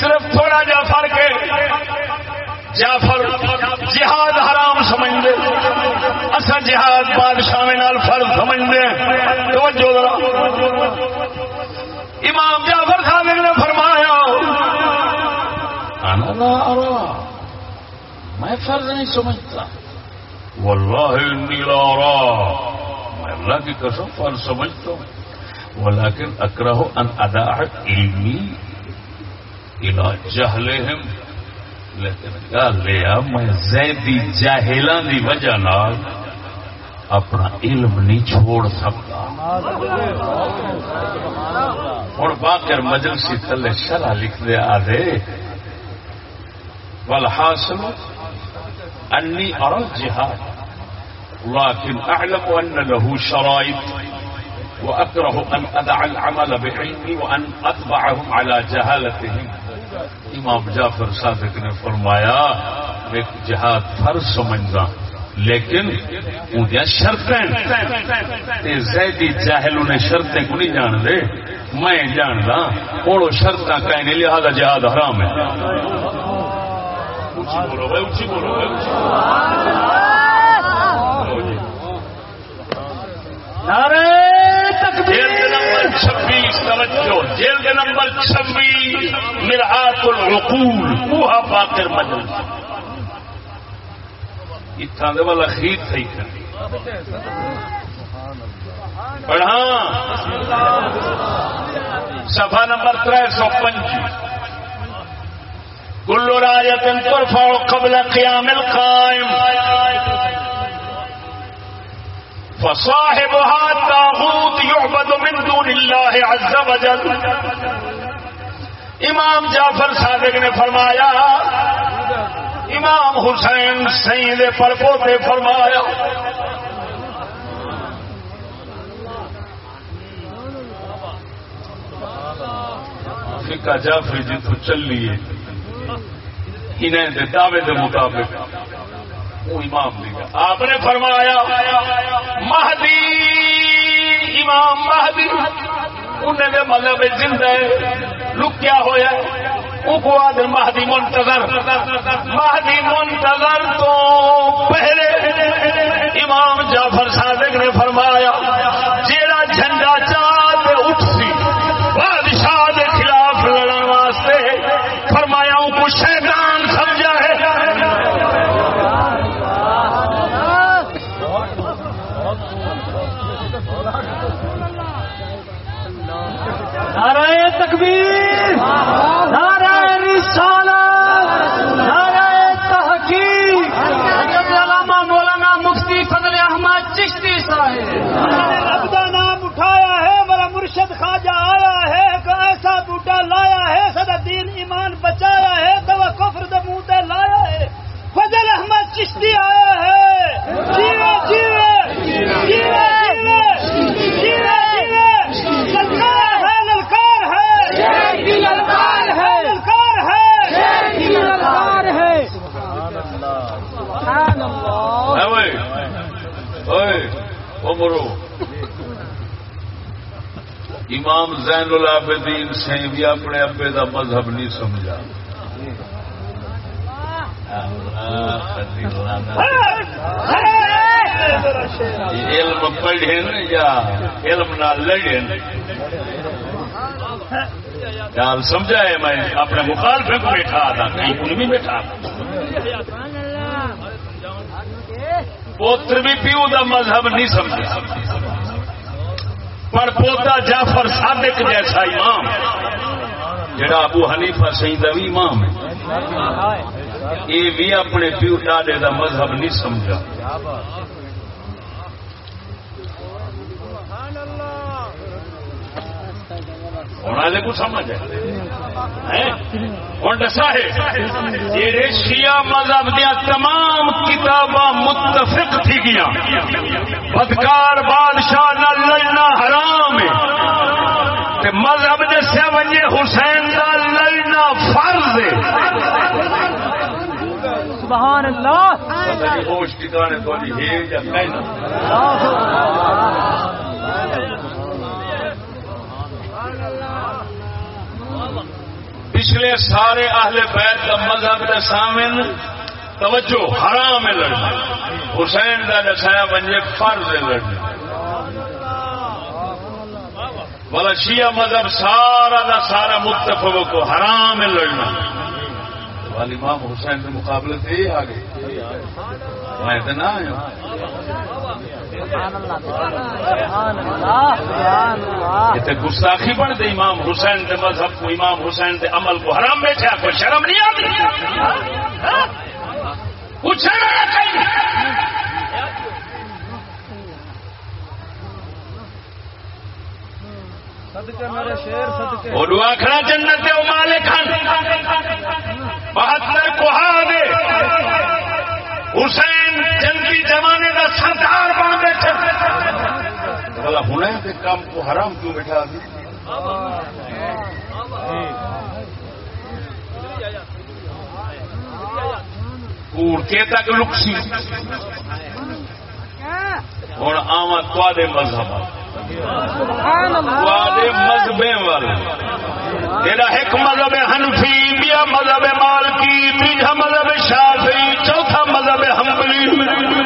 صرف تھوڑا جا فرق ہے۔ جعفر جہاد حرام سمجھتے اصا جہاد بادشاہ نال فرض سمجھتے توجہ ذرا۔ امام جعفر صادق نے فرمایا انا میں فرض نہیں سمجھتا۔ واللہ انی لا میں اللہ کی قسم فرض سمجھتا ہوں۔ ولیکن اکرہ ان ادا علمی الى جہلہم۔ لیکن کیا لیا، میں زیدی جاہلان دی وجہ نال اپنا علم نہیں چھوڑ سکتا۔ ہوں باقر مجلسی تھلے شرح لکھ دے۔ آدھے والحاصل انی ارى الجهاد لكن اعلم ان له شرائط واكره ان ادع العمل بعلمي وان اتبعهم على جهالتهم۔ امام جعفر صادق نے فرمایا میں جہاد فرض سمجھنا، لیکن اندیا شرطیں زیدی جاہل انہیں شرطیں کو نہیں جان دے میں جاندا ہوں وہ شرط کہنے لہذا جہاد حرام ہے۔ اچھی بولو بھائی اچھی بولو بھائی جلد نمبر چھبیس، توجہ۔ جلد نمبر چھبیس، مرآت العقول، کوہا باقر مجلس۔ اتنا دے والا خرید تھی پڑھا سفا نمبر تر سو پنجی کل رایت ترفع قبل قیام القائم۔ فصاحبها تاغوت يعبد من دون الله عز وجل. امام جعفر صادق نے فرمایا، امام حسین سید پر پوتے فرمایا فکا جعفری جی تو چلیے انہیں دعوے دے مطابق وہ امام دے آپ نے فرمایا، مہدی، امام مہدی، انہیں دے مذہب زندہ ہے لکیا ہوا ہے۔ مہدی منتظر۔ مہدی منتظر تو پہلے امام جعفر صادق نے فرمایا جی تکبیر، نعرہ رسالت نعرہ تحقیق۔ حضرت علامہ مولانا مفتی فضل احمد چشتی صاحب۔ رب کا نام اٹھایا ہے میرا مرشد خواجہ آیا ہے، ایک ایسا بوٹا لایا ہے سدا دین ایمان بچایا ہے، تو کفر دے لایا ہے۔ فضل احمد چشتی آیا ہے۔ جیوے جیوے جیوے جیوے جیوے للکار ہے للکار ہے للکار ہے للکار ہے للکار ہے سبحان اللہ ہے اوئے اوئے او مرو امام زین العابدین سے بھی اپنے ابے کا مذہب نہیں سمجھا علم پڑھے یا علم نہ لڑے خیال سمجھا ہے میں اپنے مخالفے کو بیٹھا تھا کہیں ان بھی بیٹھا پوتر بھی پیو دا مذہب نہیں سمجھا پر پوتا جعفر صادق جیسا امام۔ جڑا ابو حنیفہ سید بھی امام ہے۔ یہ بھی اپنے پیو ڈاڈے دا مذہب نہیں سمجھا ہونا کو سمجھ ہے۔ ہوں دسا ہے۔ یہ شیعہ مذہب دیا تمام کتاباں متفق تھی گیا بدکار بادشاہ نہ لڑنا حرام ہے۔ تے مذہب دسیا ونجے حسین کا لڑنا فرض ہے۔ سبحان اللہ۔ ہوش ٹھکانے ہے یا پچھلے سارے اہل بیت کا مذہب کے سامنے توجہ حرام ہے لڑنا حسین کا دسایا بنجے فرض ہے لڑنا والا شیعہ مذہب سارا دا سارا متفق کو حرام ہے لڑنا۔ والی امام حسین کے مقابلے سے یہ آ گئے میں تو نہ آیا گستاخی بن دے امام حسین کے مذہب کو امام حسین کے عمل کو۔ حرام بیٹھا کوئی شرم نہیں آتی؟ کچھ آخر جنت مالک بہتر کوہا دے۔ حسین جنگی زمانے کا سردار بن بیٹھے ہونا ہے کام کو حرام کیوں بیٹھا کوڑ کے تک لکسی۔ ہوں آوا تے مذہب والے مذہب والے تیرا ایک مذہب حنفی بیا مذہب مالکی تیجا مذہب شافعی، چوتھا مذہب حنبلی.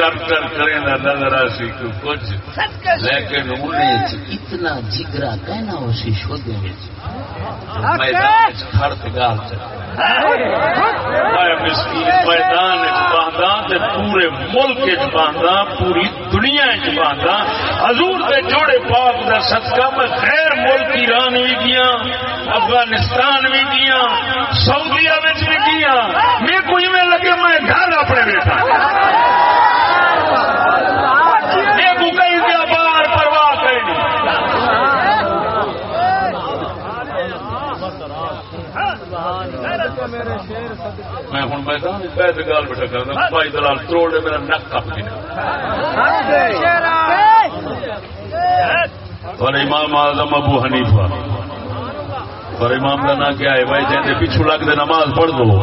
کر کر کرے نہ نظر آسی کو کچھ۔ لیکن انہیں اتنا جگرا کہنا اسی شودے میدان کھڑت گال میدان باندھا پورے ملک باندھا پوری دنیا باندھا حضور کے جوڑے پاک کا صدقہ میں خیر ملک ایران بھی گیا افغانستان بھی گیا سعودیا بھی گیا۔ میں کوئی میں لگے میں گھر اپنے بیٹھا میں کو کہیں دیا بار پرواہ کرنی میں ہوں میدان بیت گال بیٹھا کرتا بھائی دلال تروڑے میرا نک کپ گیا اور امام اعظم ابو حنیفہ۔ اور امام کا نام کیا ہے؟ بھائی جیسے پیچھو لگ دے، نماز پڑھ دو۔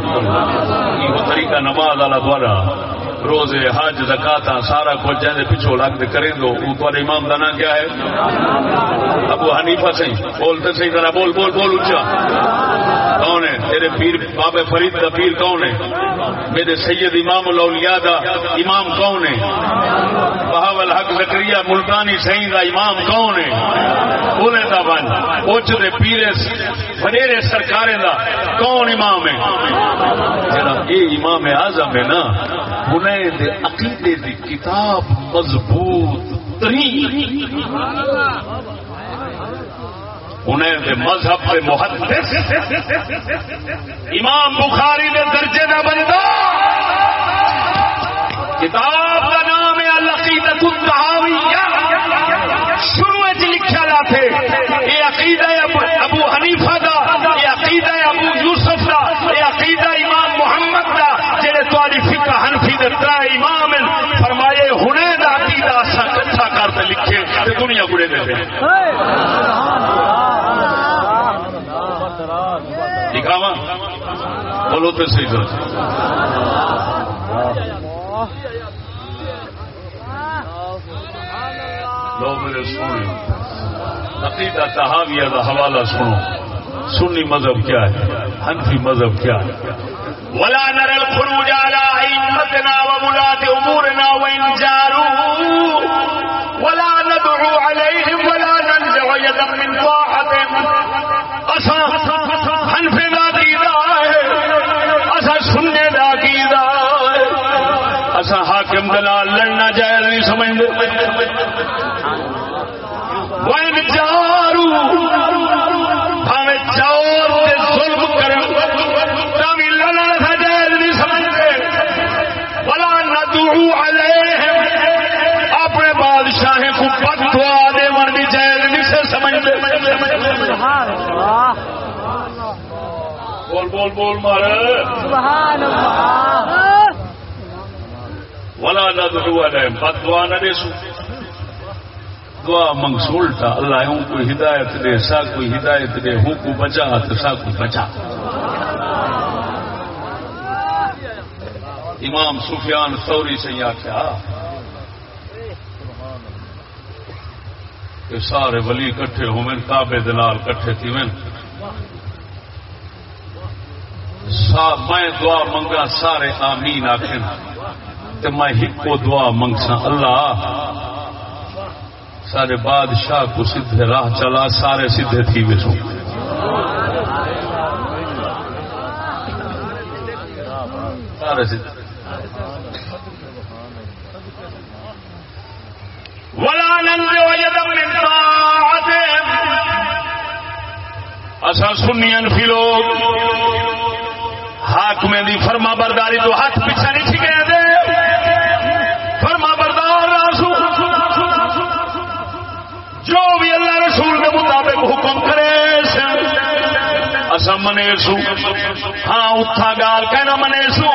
طریقہ نماز والا دوارا روزے حج زکاتا سارا کچھ جیسے پیچھو لگ کریں دو۔ وہ امام کا نام کیا ہے؟ ابو حنیفہ صحیح بولتے صحیح طرح بول بول بول اچھا کون ہے؟ تیرے پیر بابے فرید کا پیر کون ہے؟ میرے سید امام الاولیاء دا امام کون ہے؟ بہاول حق زکریہ ملتانی صحیح کا امام کون ہے؟ بولے دا بن اوچ دے پیرے وڈیرے سرکارے دا کون امام ہے؟ جڑا اے امام اعظم ہے نا۔ انہیں دے عقیدے دی کتاب مضبوط ترین انہیں دے مذہب دے محدث۔ امام بخاری دے درجے دا بندہ۔ کتاب کا نام ہے العقیدت التحاویہ شروع وچ لکھا لا تھے۔ یہ عقیدہ ابو, حنیفہ دا یہ عقیدہ ابو یوسف دا یہ عقیدہ امام محمد دا جڑے تواڈی فقہ حنفی دے ترا امام ہیں فرمائے ہنے دا عقیدہ اسا کٹھا کر تے لکھے تے دنیا گڑے دے دے دکھاوا بولو تو صحیح طرح لو میرے سنو عقیدہ تحاویہ کا حوالہ سنو۔ سنی مذہب کیا ہے؟ حنفی مذہب کیا ہے؟ ولا نرى الخروج على ائمتنا وولاة امورنا وان جاروا ولا ندعو ولا ننزع من اسا دا عقیدہ ہے اسا سننے دا عقیدہ ہے. اسا حاکم دلال لڑنا جائز نہیں سمجھتے۔ وین بھاوے چور تے ظلم کرن تاوی لڑنا تھا جائز نہیں سمجھتے ولا ندعو علیہم اپنے بول بول بول مار سبحان اللہ ولا نہ دعا دے بد دعا نہ دے سو دعا منگسولٹا اللہ ہوں کوئی ہدایت دے، سا کوئی ہدایت دے، ہوں کو بچا تو سا کو بچا۔ امام سفیان سوری سے یہ کیا؟ کہ سارے ولی کٹھے ہو من کعبے دلال کٹھے تھی من سا میں دعا منگا، سارے آمین آخر تو میں ہکو دعا منگسا اللہ۔ سارے بادشاہ کو سیدھے راہ چلا، سارے سیدھے تھی ویسو سارے سیدھے۔ ولا ننزع يدا من طاعتهم اصا سنین فی لوگ۔ حاکمیں دی فرما برداری تو ہاتھ پیچھا نہیں چھکے دے فرما بردار رسول۔ جو بھی اللہ رسول کے مطابق حکم کرے اصا منے سو ہاں اتھا گال کہنا منے سو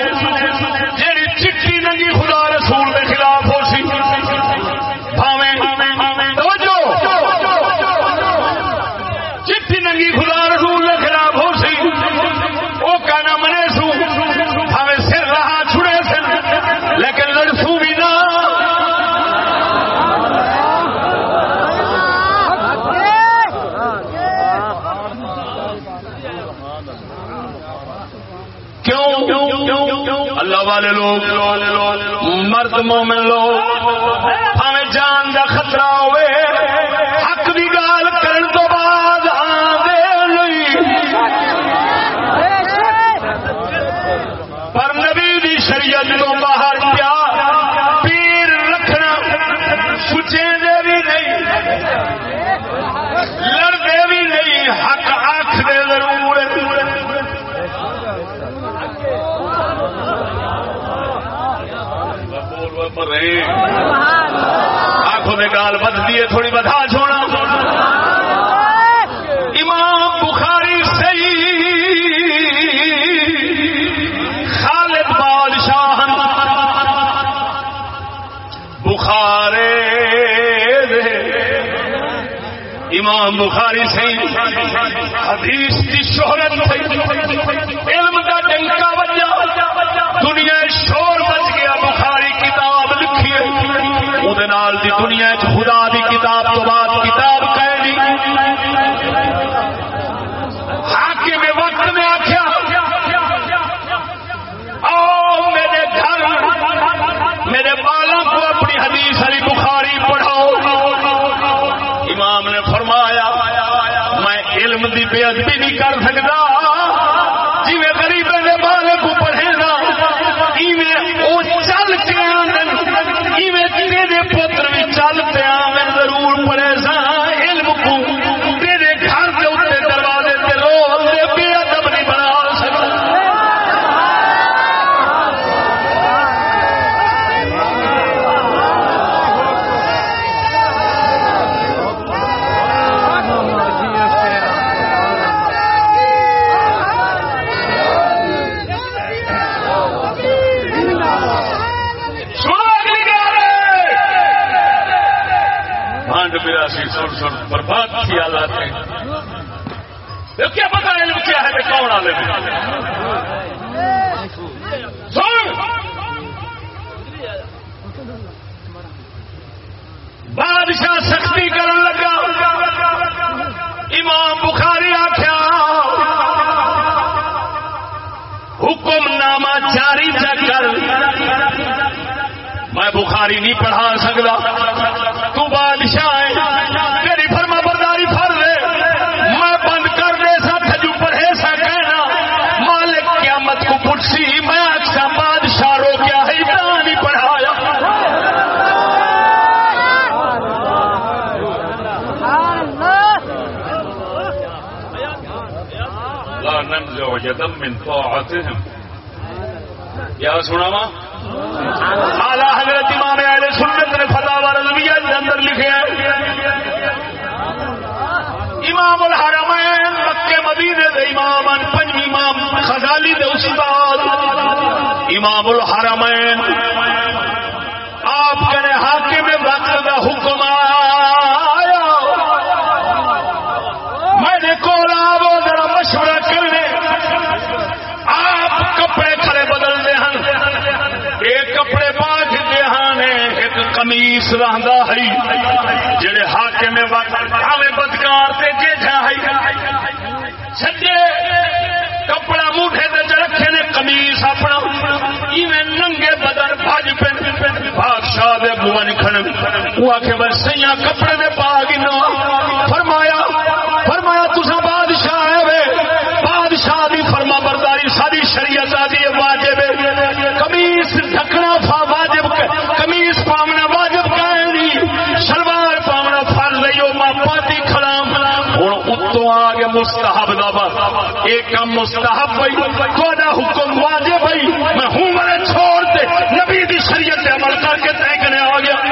جیڑی چٹی ننگی خدا رسول دے والے لوگ مرد مومن لوگ ہمیں جان کا خطرہ ہوئے حق کی گال کرن تو بعد آدھے نہیں پر نبی دی شریعت تو باہر پیا پیر رکھنا سچے دے بھی نہیں لڑتے بھی نہیں حق آخ دے ضرور آنکھوں میں گال بد دیے تھوڑی بدھا چھوڑا۔ امام بخاری صحیح۔ خالد بادشاہ۔ بخارے۔ امام بخاری صحیح۔ حدیث کی شہرت علم کا ڈنکا بجا۔ دنیا شور بچ گیا۔ بخاری دی دنیا خدا دی کتاب تو بعد کتاب حاکم وقت نے میرے گھر، میرے کو اپنی حدیث علی بخاری پڑھاؤ۔ امام نے فرمایا، میں علم دی بے ادبی نہیں کر سکتا۔ جی غریب نے بالے کو پڑھے گا وہ چل کے آدھے تیرے پتر بھی چل پیا آمن ضرور پڑے سا علم کو تیرے گھر کے اتنے دروازے تے رو بے ادب نہیں بنا سکتا سنو اگلی گل بانڈ میرا سی سن سن برباد کی حالات ہے کیا پتا علم کیا بادشاہ سختی کرن لگا۔ امام بخاری آخیا حکم نامہ جاری چکر میں بخاری نہیں پڑھا سکتا۔ تو بادشاہ ہے تیری فرما برداری فر دے میں بند کر دے سا تھجو پڑھے سا کہنا مالک قیامت کو پٹسی میں اکثر بادشاہ رو کیا ہے اتنا نہیں پڑھایا لا ننزع يدا من طاعتهم. یا سنا وا اعلی حضرت امام اہل سنت نے فتاوا رضویہ کے اندر لکھے امام الحرمین مکے مدینے دے امام ان پنجویں امام، خزالی دے استاد امام الحرمین، آپ کرے حاکم وقت دا حکم آیا، میں نے کولا وہ ذرا مشورہ کرنے کپڑے کھڑے بدل دے ہیں۔ ایک کپڑے پا دے ہیں ایک کمیس رہندا ہے۔ جڑے حاکم وقت ہمیں بدکار تے جے ہے۔ چھڈے کپڑا موٹے تے رکھے نے کمیس اپنا۔ ایویں ننگے بدن بھج پہ بادشاہ دے بوا نکھن وہ آکھے، بس سیاں کپڑے دے پا گنو فرمایا فرمایا تسا بادشاہ ہے وے۔ بادشاہ دی فرما برداری ساری شریعت آدھی واجب ہے۔ کمیس ڈھکنا فا واجب کمیس پامنا واجب کہیں شلوار پامنا فرض ہے ماں پاتی کھڑا۔ ہوں اتوں آ گیا مستحب دا ایک کام مستحب بھائی تھوڑا حکم واجب بھائی۔ میں ہوں مرے چھوڑ دے نبی دی شریعت عمل کر کے طے کرنے آ گیا۔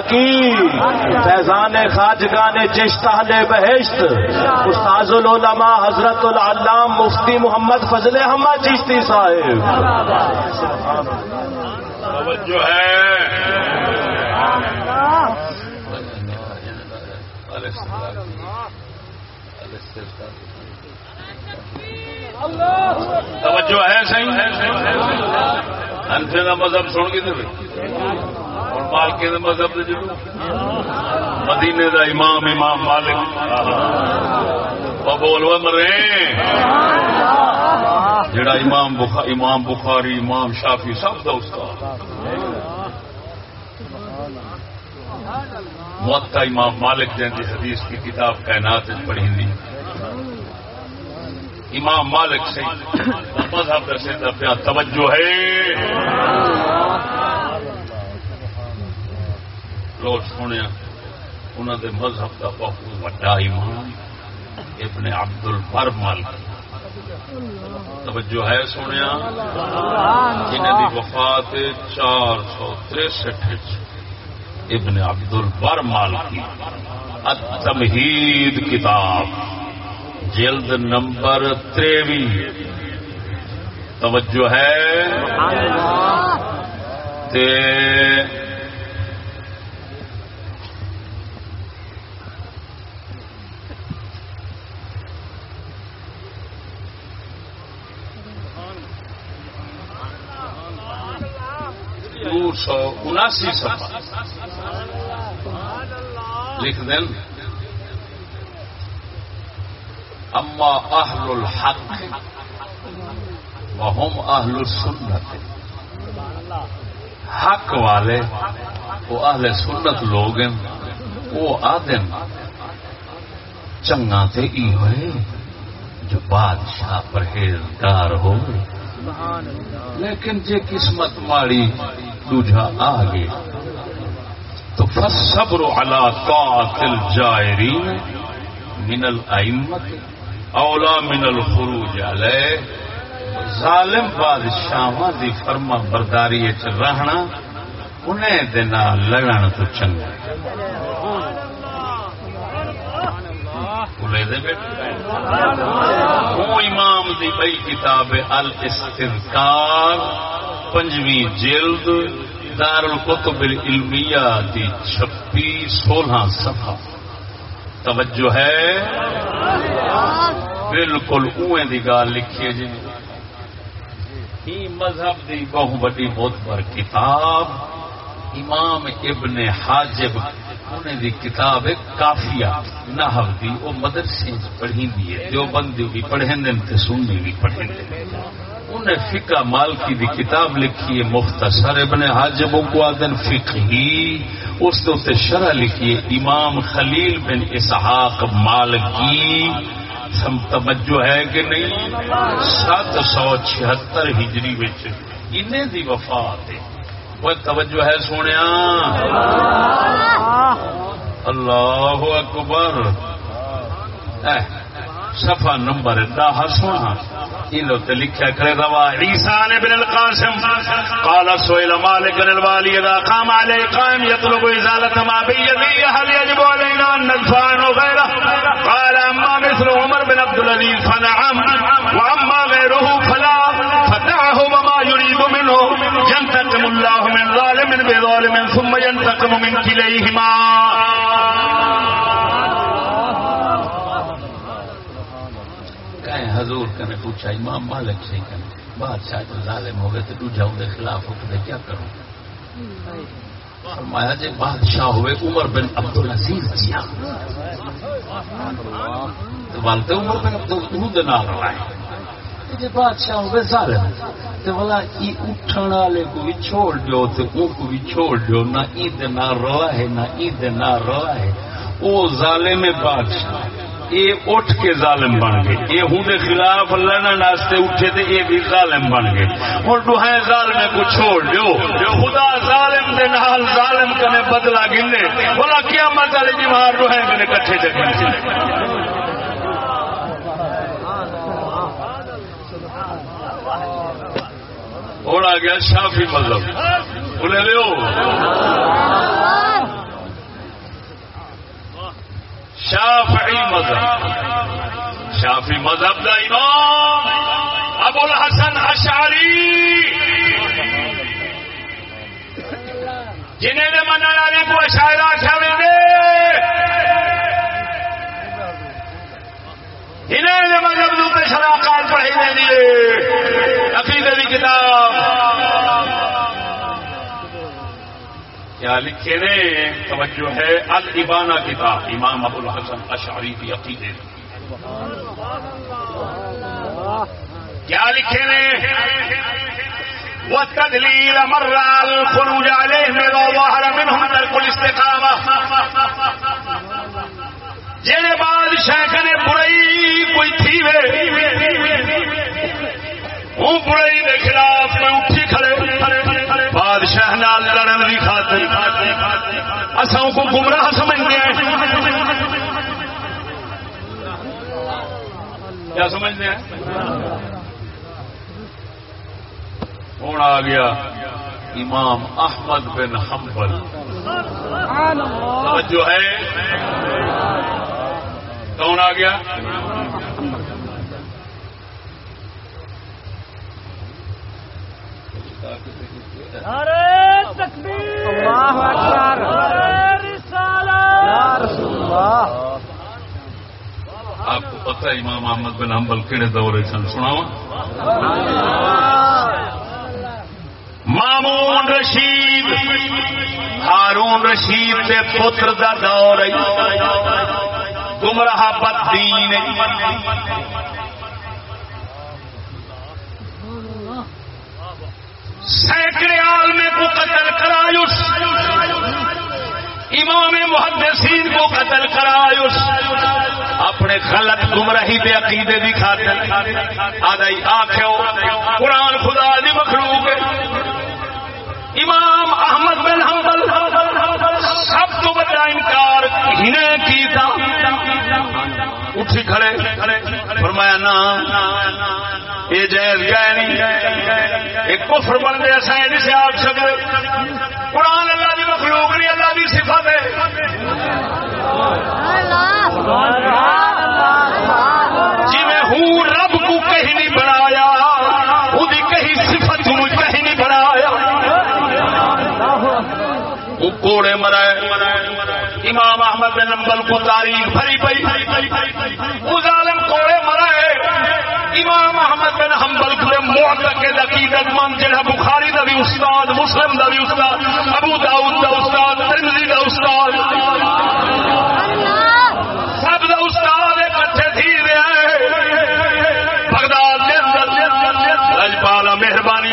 تحقیق فیضان خاجگان چشت بہشت، استاذ العلماء حضرت العلام مفتی محمد فضل احمد چشتی صاحب۔ جو ہے۔ توجہ ہے صحیح؟ انفے کا مذہب سن کے دے مالکے مذہب دے مدینے دا امام امام مالک۔ بول، وہ مرے۔ جڑا امام امام بخاری، امام شافی سب دا استاد۔ موتا امام مالک جن حدیث کی کتاب کائنات پڑھی دی امام مالک سے مذہب سے توجہ ہے۔ لوگ سنیا انہوں دے مذہب کا بہت بڑا امام ابن عبد البر مالک۔ توجہ ہے سنیا جنہیں دی وفات چار سو تریسٹھ ابن عبد البر مالکی التمہید کتاب، جلد نمبر تریوی توجہ ہے۔ تے دو سو اناسی سفر۔ لکھ دیں اما اہل الحق وہم اہل السنت۔ حق والے وہ اہل سنت لوگ ہیں۔ وہ آدم۔ چنگا تے ای ہوئے جو بادشاہ پرہیزگار ہو لیکن جے قسمت ماڑی دوجا آگے۔ تو فصبر علی طاعت الجائرین من الائمت اولا من الخروج علیہ۔ ظالم بادشاہ دی فرما برداری رہنا، انہیں دن لگن تو چنگا۔ امام دی بئی کتاب الاستذکار۔ پنجویں جلد دار القتب العلمیہ دی چھپی سولہ صفحہ۔ توجہ ہے؟ بالکل اوے دی گال لکھی جی۔ ہی مذہب دی بہو بڑی بہت بڑ کتاب۔ امام ابن حاجب، انہیں دی کتاب ہے کافیہ نحو دی، وہ مدرسے پڑھی دی ہے۔ جو بندی بھی پڑھیں دن تے سننی بھی پڑھیں دن انہیں فقہ مالکی دی کتاب لکھی ہے مختصر ابن حاجبوں کو آدن فقہی اس تو تے شرح لکھی ہے امام خلیل بن اسحاق مالکی۔ توجہ ہے کہ نہیں؟ سات سو چھہتر ہجری بچ انہیں دی وفات ہے۔ وہ توجہ ہے سونے اللہ اکبر۔ اے صفحہ نمبر دہ سونا انہوں لکھا کرے روا عیسان بن القاسم۔ قال، سئل مالك الوالي اذا قام عليه قائم يطلب ازاله ما بيده هل يجب علينا ان ندفع عنه قال، اما مثل عمر بن عبد العزيز فنعم، واما غيره فلا، فدعه وما يريد منه. ينتقم الله من ظالم بظالم ثم ينتقم من كليهما حضور کنے پوچھا، امام مالک سے کنے بادشاہ جو ظالم ہو گئے تو دوجا ان کے خلاف اٹھ کیا کروں؟ فرمایا جی بادشاہ ہوئے عمر بن عبد العزیز جی تو والتے عمر بن عبد العزیز نہ رہا ہے جی بادشاہ ہوئے ظالم، تو بولا یہ اٹھن والے کو بھی چھوڑ دیو تو ان کو بھی چھوڑ دیو۔ نہ عید نہ رہا ہے، نہ عید نہ رہا ہے۔ وہ ظالم بادشاہ۔ یہ اٹھ کے ظالم بن گئے۔ یہ ہوں خلاف لڑن واسطے اٹھے تو یہ بھی ظالم بن گئے۔ ہوں ڈوہیں ظالم کو چھوڑ دو خدا ظالم دے نال ظالم کنے بدلا گنے۔ بولا کیا مت والے جی مار ڈوہیں کنے کٹھے چکے اور آ گیا شافی مذہب۔ انہیں لو شافعی مذہب۔ شافی مذہب کا امام ابو الحسن اشاری جنہیں نے من والے کو اشاعرہ آخیا وے جنہیں نے مذہب شراکار پڑھائی دے دیے عقیدے کی کتاب۔ کیا لکھے نے؟ توجہ ہے البانہ کتاب، امام ابو الحسن اشعری کی عقیدے۔ کیا لکھے نے؟ والتدليل مر الخروج عليهم اذا ظهر منهم ترك الاستقامه جڑے بادشاہ کنے برائی کوئی تھی وے۔ وہ برائی دے خلاف کوئی اٹھی کھڑے۔ بادشاہ نال لڑن دی خاطر. اساں کو گمراہ سمجھتے ہیں کیا سمجھتے ہیں ہوں آ گیا امام احمد بن حنبل. جو ہے؟ کون آ گیا ارے تکبیر اللہ اکبر ارے رسالت آپ کو پتہ ہے امام احمد بن حنبل کہڑے دور سن سناوا مامون رشید ہارون رشید کے پتر دا دور گمراہ بدین سینکڑے عالم کو قتل کرایوس۔ امام محدثین کو قتل کرایوس۔ اپنے غلط گمراہی پہ عقیدے دی خاطر۔ آدائی آخو قرآن خدا دی مخلوق امام احمد بن حنبل سب تو بڑا انکار ہنے کی اٹھی کھڑے۔ فرمایا نا یہ جائز گئے نہیں؟ ایک کفر بن گیا سا نہیں سے آپ سکتے قرآن اللہ کی مخلوق نہیں، اللہ کی صفت ہے۔ جی میں ہوں رب کو کہیں نہیں بنایا کوڑے مرائے۔ امام احمد بن نمبل کو تاریخ بھری پئی۔ وہ ظالم کوڑے مرائے۔ امام احمد بن حنبل کو معتقد عقیدت مند جڑا بخاری دا بھی استاد، مسلم دا بھی استاد، ابو داؤد دا استاد، ترمذی دا استاد۔ سب دا استاد اکٹھے تھی رہے۔ بغداد دے اندر رجپالا مہربانی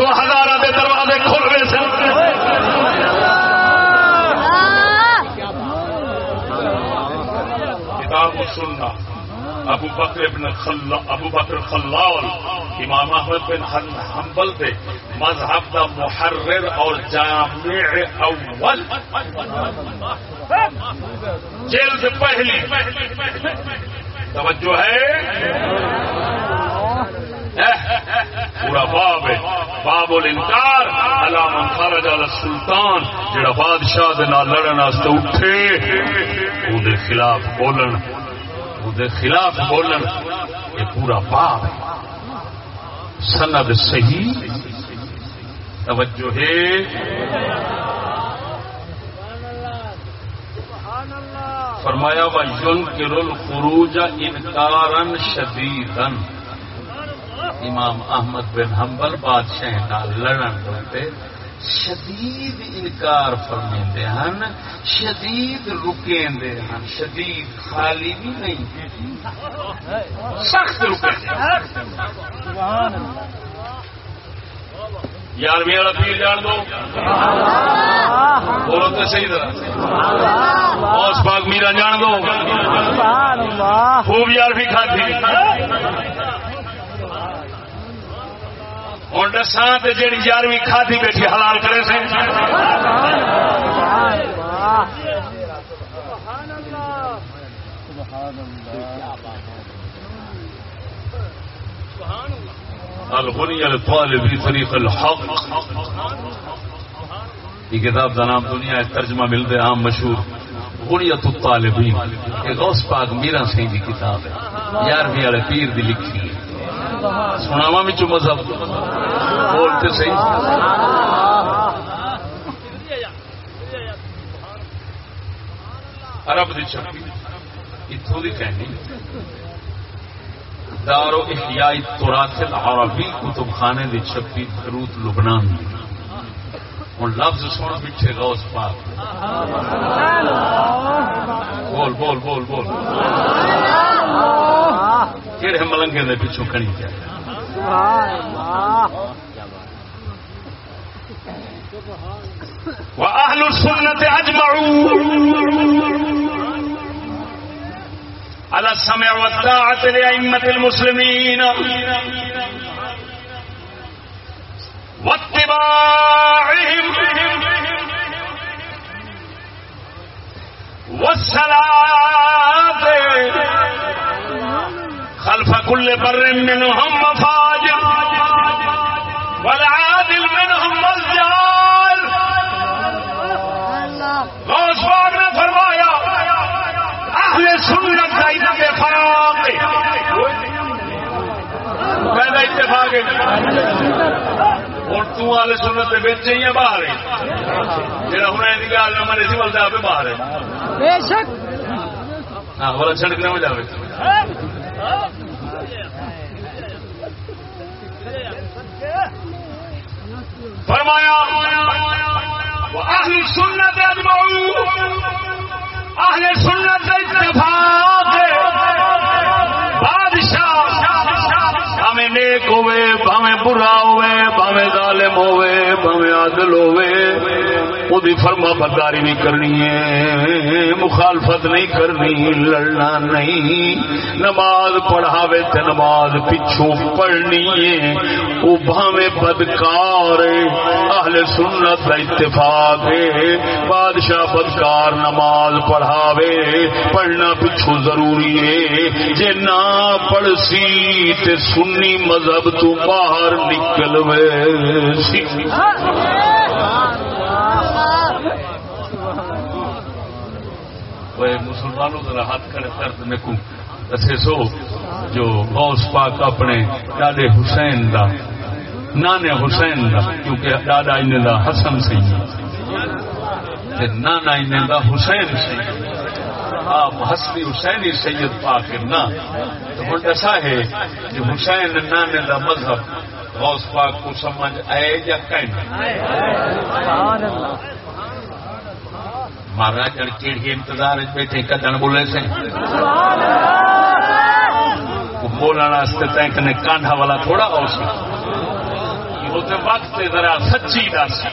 سو ہزار دے دروازے کھل رہے سن۔ کتاب سننا۔ ابو بکر بن خلا ابو بکر خلال، امام احمد بن حنبل تھے مذہب کا محرر اور جامع اول۔ جیل سے پہلی۔ توجہ ہے؟ پورا باب ہے۔ باب الانکار علام خرج علی السلطان جڑا بادشاہ دے نال لڑن واسطے اٹھے۔ او دے خلاف بولن او دے خلاف بولن، یہ پورا باب ہے۔ سند صحیح۔ توجہ ہے۔ فرمایا و ينكر الخروج انکارا شدیدا امام احمد بن حنبل بادشاہ کا لڑن ہوتے شدید انکار فرمیندے ہن، شدید رکیندے ہن، شدید خالی بھی نہیں۔ سخت رکیندے یارویں والا پیر جان دو۔ بولو تو صحیح طرح اوس باغ میرا جان دو۔ خوب یار بھی کھاتی ہوں دساں تو جیڑی یارویں کھادی بیٹھی حلال کرے سے الغنی الطالبی طریق الحق۔ یہ کتاب کا نام دنیا ترجمہ ملتے عام مشہور۔ غنیت الطالبین۔ یہ غوث پاک میرا سی کی کتاب ہے۔ یارویں والے پیر دی لکھی۔ ہے سناوا بچ مذہب بولتے صحیح۔ عرب دی چھپی۔ اتوں دی کہنی۔ دارو احیاء تراث العربی کتب خانے دی چھپی درود لبنان دی۔ ہوں لفظ سن پیچھے غوث پاک۔ بول بول بول بول۔ کہڑے ملنگے دے پیچھوں کھڑی کیا؟ وأهل السنة أجمعون۔ على السمع والطاعة لأئمة المسلمين۔ واتباعهم والصلاة خلف كل بر منهم وفاجر والعادل منهم والجال غوث پاک نے فرمایا اہل سنت کا اتفاق پہلا اتفاق ہوں تل سنت بچ ہی ہے باہر۔ جہاں ہوں یہ گل نہ مرے سی بولتا آپ باہر۔ ہے بے شک۔ ہاں بولا چھڑکنے میں جاوے۔ فرمایا اہل سنت اہل سنت اتفاق بادشاہ نیک ہوئے بھاویں برا ہوئے بھاویں ظالم ظالم ہوے عادل ہوے دی فرما برداری نہیں کرنی ہے، مخالفت نہیں کرنی، لڑنا نہیں۔ نماز پڑھاوے تے نماز پچھو پڑھنی ہے۔ وہ بھاوے بدکار اہل سنت کا اتفاق ہے۔ بادشاہ بدکار نماز پڑھاوے، پڑھنا پچھو ضروری ہے۔ جے نہ پڑھ سی تے سنی مذہب تو باہر نکل وے مسلمانوں کا ہاتھ کھڑے کر میں کو۔ سو جو غوث پاک اپنے ڈاڈے حسین دا، نانے حسین دا، کیونکہ ڈاڈا ان دا حسن سی۔ نانا ان دا حسین سی۔ آپ حسنی حسینی سید پاک نا۔ تو ہوں دسا ہے کہ حسین نانے دا مذہب غوث پاک کو سمجھ آئے یا کہیں؟ مہاراج چیڑ کے انتظار بیٹھے کدن بولے سے بولنے تینک نے کانڈا والا تھوڑا ہو سکتا وقت ذرا سچی دس۔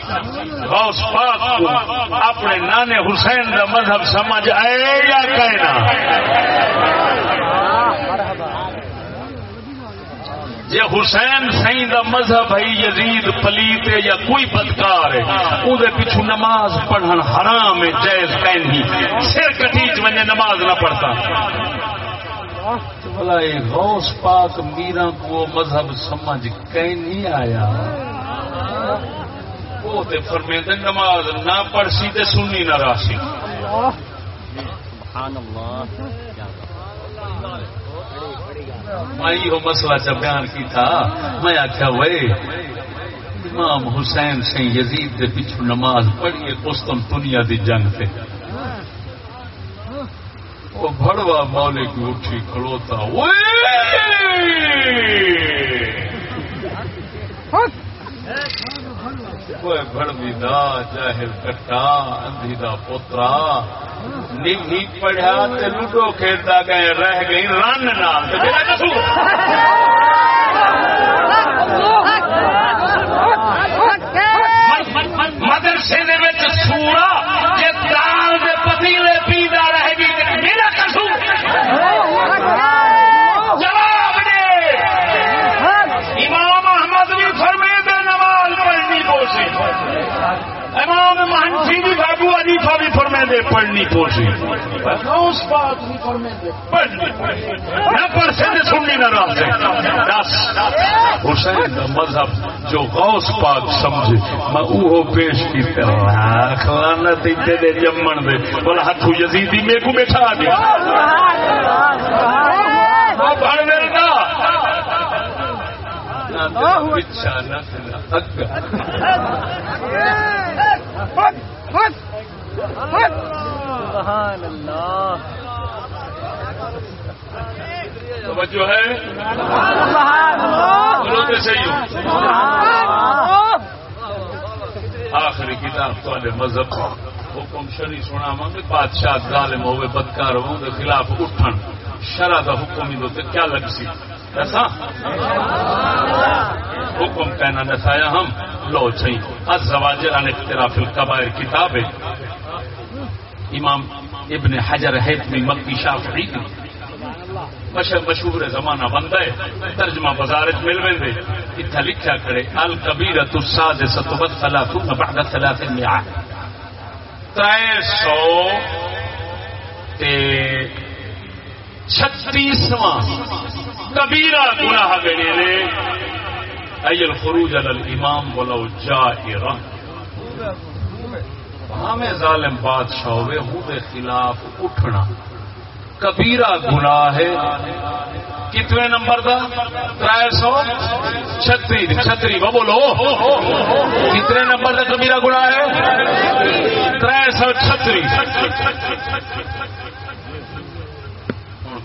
غوث پاک کو اپنے نانے حسین کا مذہب سمجھ آئے یا کہنا جی حسین سی دا مذہب ہے یزید پلیت ہے یا کوئی بدکار ہے وہ پچھو نماز پڑھن حرام ہے جائز کہیں سر کٹیچ وجہ نماز نہ پڑھتا۔ بلا غوث پاک میرا کو مذہب سمجھ کہیں نہیں آیا۔ وہ فرمیندے نماز نہ پڑھ سی تے سنی نہ راسی سبحان اللہ۔ میں وہ مسئلہ بیان کی تھا میں آخیا وے، امام حسین سے یزید دے پچھو نماز پڑھیے قسطن دنیا دی جنگ سے وہ بڑوا مولے کی اٹھی کھڑوتا کوئی بڑوی دا جاہل کٹا اندھی دا پوترا۔ نہیں پڑھیا تے لوڈو کھیلتا گئے رہ گئی رن مدرسے سورا جی دال کے پتیلے پیتا رہ گئی میرا کسو جواب دے امام احمد بھی فرمے دے نماز پڑھنی پوسی امام مہنسی بھی علیفا بھی فرمے دے پڑھنی پوسی اس بات بھی فرمے دے۔ پڑھنی نہ پڑھ سے سننی نہ سے۔ دس۔ حسین کا مذہب جو غوث پاک سمجھے میں اوہو پیش کی دے جمن دے۔ بولا ہتھو یزیدی میں کو بیٹھا دیا۔ بھڑ میرے دا سبحان اللہ۔ توجہ ہے؟ صحیح آخری کتاب تے مذہب حکم شری سنا گے بادشاہ ظالم ہوئے بدکار ہو خلاف اٹھن۔ شرح کا حکم ہی کیا لگ سی؟ ایسا حکم کہنا نسایا ہم. لو چھ ازواجر عن اختلاف القبائر کتاب ہے امام ابن حجر حیتمی مکی شافعی کی. مشہور زمانہ بنتا ہے. ترجمہ بازار مل دے اتنا لکھا کرے. الکبیرت السادسۃ والثلاثون بعد ثلاث مئات ترے سو تے چھتیسواں کبیرہ گناہ گنے نے ایل خروج الامام ولو جائرا ہمیں ظالم بادشاہ ہوئے ہوں خلاف اٹھنا۔ کبیرہ گناہ ہے۔ کتنے نمبر کا تر سو؟ چھتری چھتری، وہ بولو۔ کتنے نمبر کا کبیرہ گناہ ہے؟ تر سو چھتری۔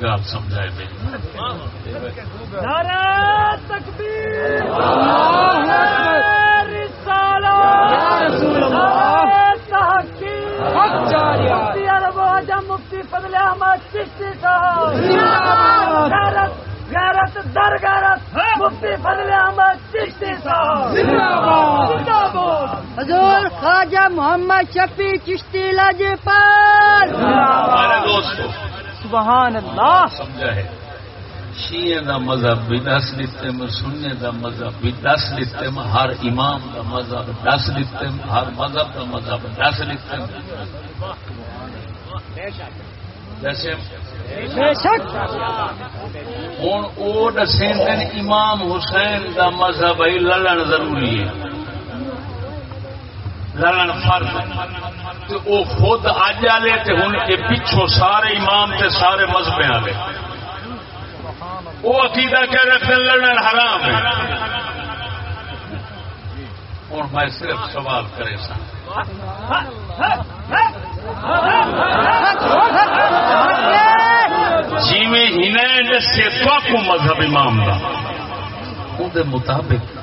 گل سمجھائے مفتی فضل احمد چشتی صاحب۔ غیرت درگرت مفتی فضل احمد چشتی صاحب۔ زندہ باد۔ حضور خواجہ محمد شفیع چشتی لاجے پر سبحان اللہ. سمجھا ہے. شیعہ دا مذہب بھی دس لیتے میں سننے دا مذہب بھی دس لیتے میں ہر امام دا مذہب دس لیتے میں ہر مذہب دا مذہب دس لیتے میں جیسے ہوں وہ دن امام حسین دا مذہب لڑن ضروری ہے۔ لڑن فرض تو وہ خود اج والے تے ہن پچھوں سارے امام تے سارے مذہب والے وہ عقیدہ کہہ رکھتے لڑن حرام ہے۔ میں صرف سوال کرے سا۔ جی میں ہی دسے تو مذہب امام دا۔ مطابق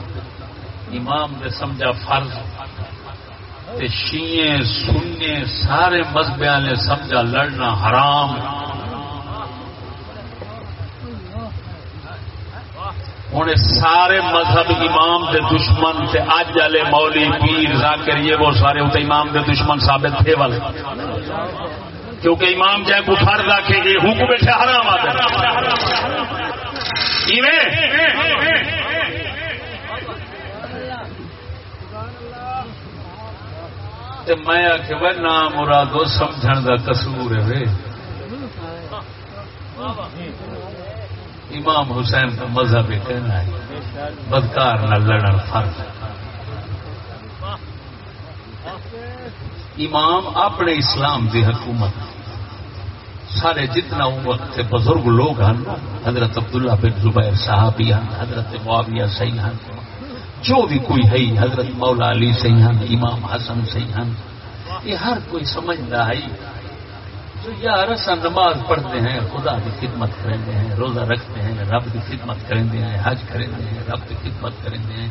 امام نے سمجھا فرض۔ تے شیئے سننے سارے مذہب نے سمجھا لڑنا حرام۔ ہوں سارے مذہب امام دے دشمن تے اج والے مولی پیر ذاکر، یہ وہ سارے اتنے امام دے دشمن ثابت تھے والے۔ کیونکہ امام جائے کو فرض آ کے یہ حکم بیٹھے حرام آتے میں آخ نام مرادو سمجھن کا قصور ہے امام حسین کا مذہب یہ کہنا ہے، بدکار نہ لڑن فرض۔ امام اپنے اسلام دی حکومت، سارے جتنا وقت کے بزرگ لوگ ہیں حضرت عبداللہ بن زبیر صاحب ہیں حضرت معاویہ صحیح ہیں جو بھی کوئی ہے، حضرت مولا علی صحیح ہیں امام حسن صحیح ہیں یہ ہر کوئی سمجھتا ہے۔ جو یار اصا نماز پڑھتے ہیں، خدا کی خدمت کرتے ہیں، روزہ رکھتے ہیں، رب کی خدمت کرتے ہیں، حج کرتے ہیں، رب کی خدمت کرتے ہیں۔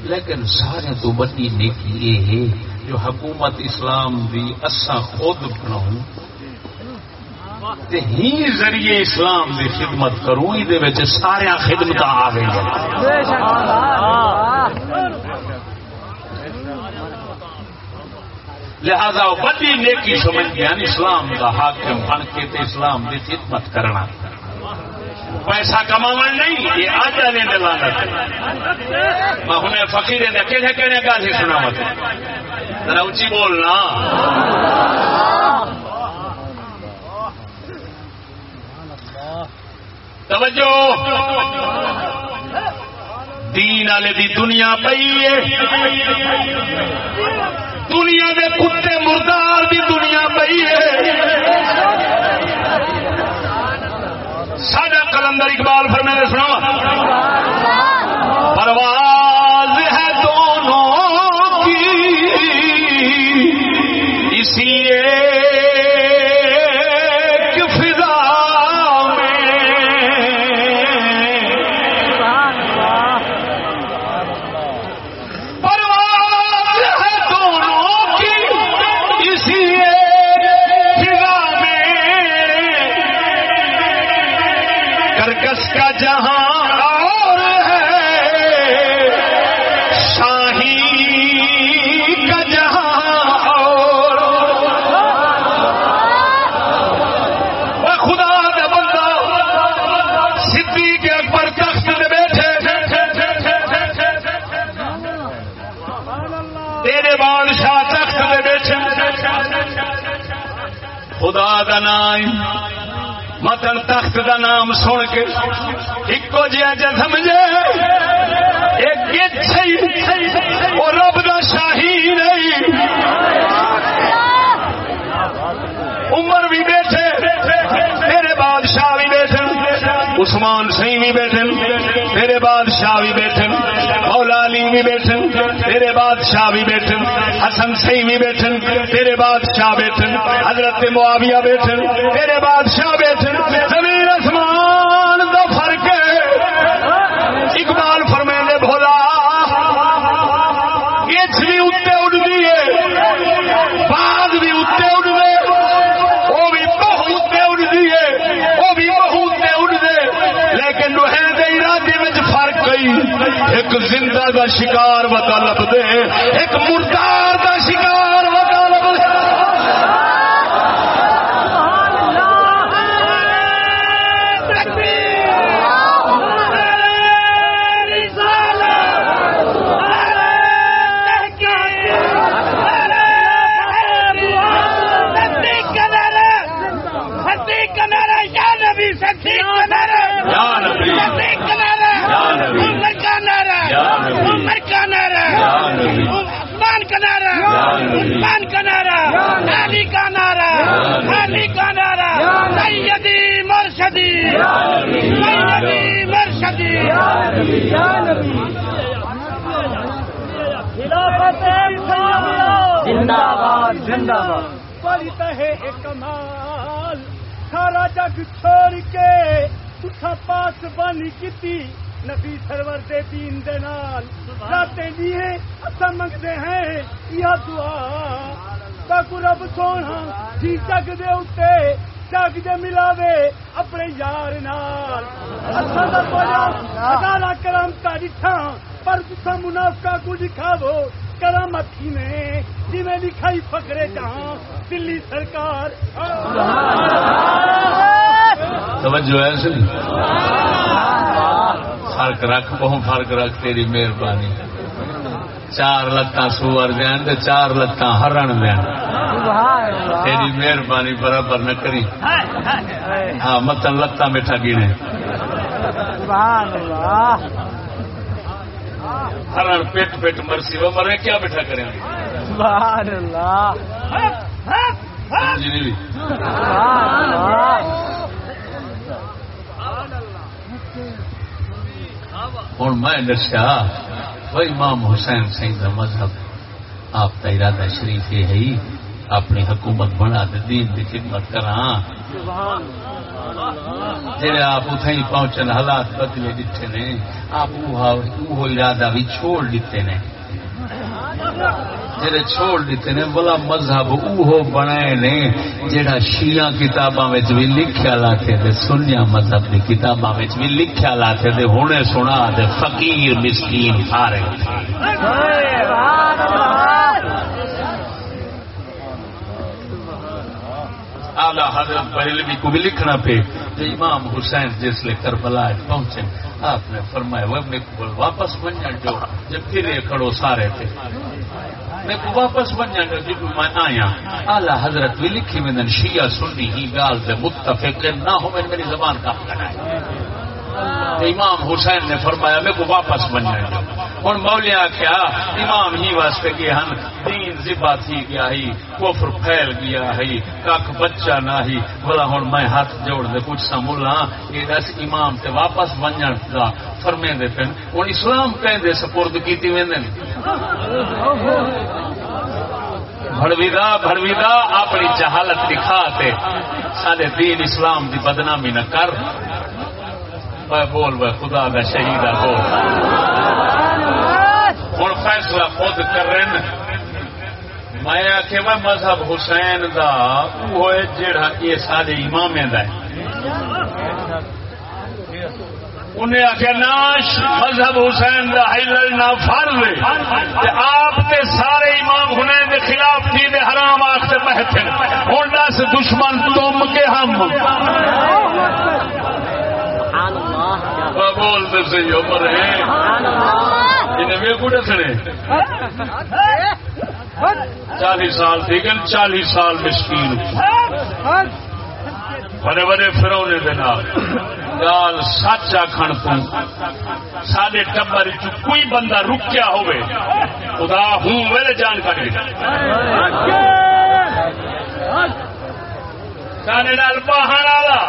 لیکن سارے تو بڑی نیکی یہ ہے، جو حکومت اسلام دی اصا خود بناؤں تے ہی ذریعے اسلام دی خدمت کروں یہ سارے خدمت آ گئی لہذا بڑی نیکی سمجھ گیا اسلام کا حاکم بن کے تے اسلام کی خدمت کرنا۔ پیسہ کما نہیں، یہ آ جانے دلانا میں ہوں فقیر نے کہنے کہنے گل ہی سنا مت ذرا اچھی بولنا توجہ۔ دین والے دی دنیا پئی ہے۔ دنیا دے کتے مردار دی دنیا پئی ہے۔ ساڈا کلندر اقبال فرمے نے سنا پرواز خدا نام، متن تخت کا نام سن کے ایکو جہا جا سمجھے، ایک وہ رب دا شاہی نہیں۔ عمر بھی بیٹھے، میرے بادشاہ بھی بیٹھے، عثمان سی بھی بیٹھے، میرے بادشاہ بھی بیٹھے۔ بھی بیٹھن، تیرے بادشاہ بھی بیٹھن، حسن سی بھی بیٹھن، تیرے بادشاہ بیٹھن، حضرت معاویہ بیٹھن، تیرے بادشاہ بیٹھن، زمین آسمان دا فرق ہے اقبال فرمیندے بھولا گچھ بھی اتنے اڑتی ہے باغ بھی اتنے اڑتے وہ بھی بہت اتنے اڑتی ہے وہ بھی بہت اتنے اڑتے لیکن لوہے دے ارادے ایک زندہ دا شکار وکا لب دے ایک مردار دا شکار زندہ باد زندہ باد. پڑھتا ہے ایک کمال. سارا جگ چھوڑ کے پاس بانی کیتی. نبی سرور دے دین دے نال. راتے دیے اسا ہیں یا دعا. تاکو رب سونا جی جگ دے اتے جگ دے ملاوے اپنے یار نال۔ اچھا اسا دا بولا ادارا کرم تا ڈٹھا پر تسا منافقہ کو دکھاو کرم اکھی نے جی میں لکھائی فکرے جہاں دلی سرکار۔ توجہ ہے سنی؟ فرق رکھ بہو فرق رکھ، تیری مہربانی۔ چار لتاں سور دین چار لتاں ہرن دین۔ تیری مہربانی برابر نہ کری۔ ہاں متن لتاں بیٹھا گینے۔ ہرن پیٹ پیٹ مرسی وہ مرے کیا بیٹھا کریں ہوں میں دسیا وہ امام حسین سنگھ کا مذہب آپ کا ارادہ شریف یہ ہے۔ اپنی حکومت بنا دے، دین کی خدمت کرا جی آپ اتنے پہنچن، حالات بدلے دیتے نے، آپ وہ ارادہ بھی چھوڑ دیتے نے۔ جڑے چھوڑ دیتے نے، بلا مذہب اوہو بنائے نے، جڑا شیعہ کتاباں وچ بھی لکھیا لاتے تے سنیا مذہب دی کتاباں وچ بھی لکھیا لاتے تے ہونے سنا تے فقیر مسکین سارے سبحان اللہ آلہ حضرت بریلوی کو بھی لکھنا پہ جو امام حسین جس لے کربلا پہنچے، آپ نے فرمایا، وہ میرے کو واپس بن جان جو جب پھر یہ کھڑو سارے تھے۔ میں کو واپس بن جان جب میں آیا آلہ حضرت بھی لکھی میں شیعہ سنی، ہی گال سے متفق نہ ہو میں میری زبان کا۔ کرائے امام حسین نے فرمایا، میں کو واپس بن جائے ہوں مولیا کیا، امام ہی واسطے کہ ہن دین زبا تھی گیا ہی، کفر پھیل گیا ہے کھ بچہ نہ ہی۔ بولا ہوں میں ہاتھ جوڑ دے کچھ سا ملا یہ دس امام تے واپس بن جان کا فرمے دے پن۔ ہوں اسلام کہیں سپرد کیتی ویندے بڑویدا بڑویدا اپنی جہالت دکھا تے سارے دین اسلام دی بدنامی نہ کر۔ وہ بول وہ خدا کا شہید بول ہوں فیصلہ خود کر میں آخ میں مذہب حسین دا وہ جڑا یہ سارے امام دا انہیں آخیا ناش، مذہب حسین دا حلل نہ فرض۔ آپ تے سارے امام حسین دے خلاف تھی دے حرام آخر بہتے ہوں دس دشمن تم کے ہم۔ بولتے سی عمر ہے۔ انہیں کو دسنے چالیس سال تھی گن چالیس سال مسکین۔ بڑے بڑے فرونے دے نال۔ گال سچ تو سارے ٹبر چ کوئی بندہ رکیا ہوئے خدا ہوں میرے جانکاری سارے نال باہر والا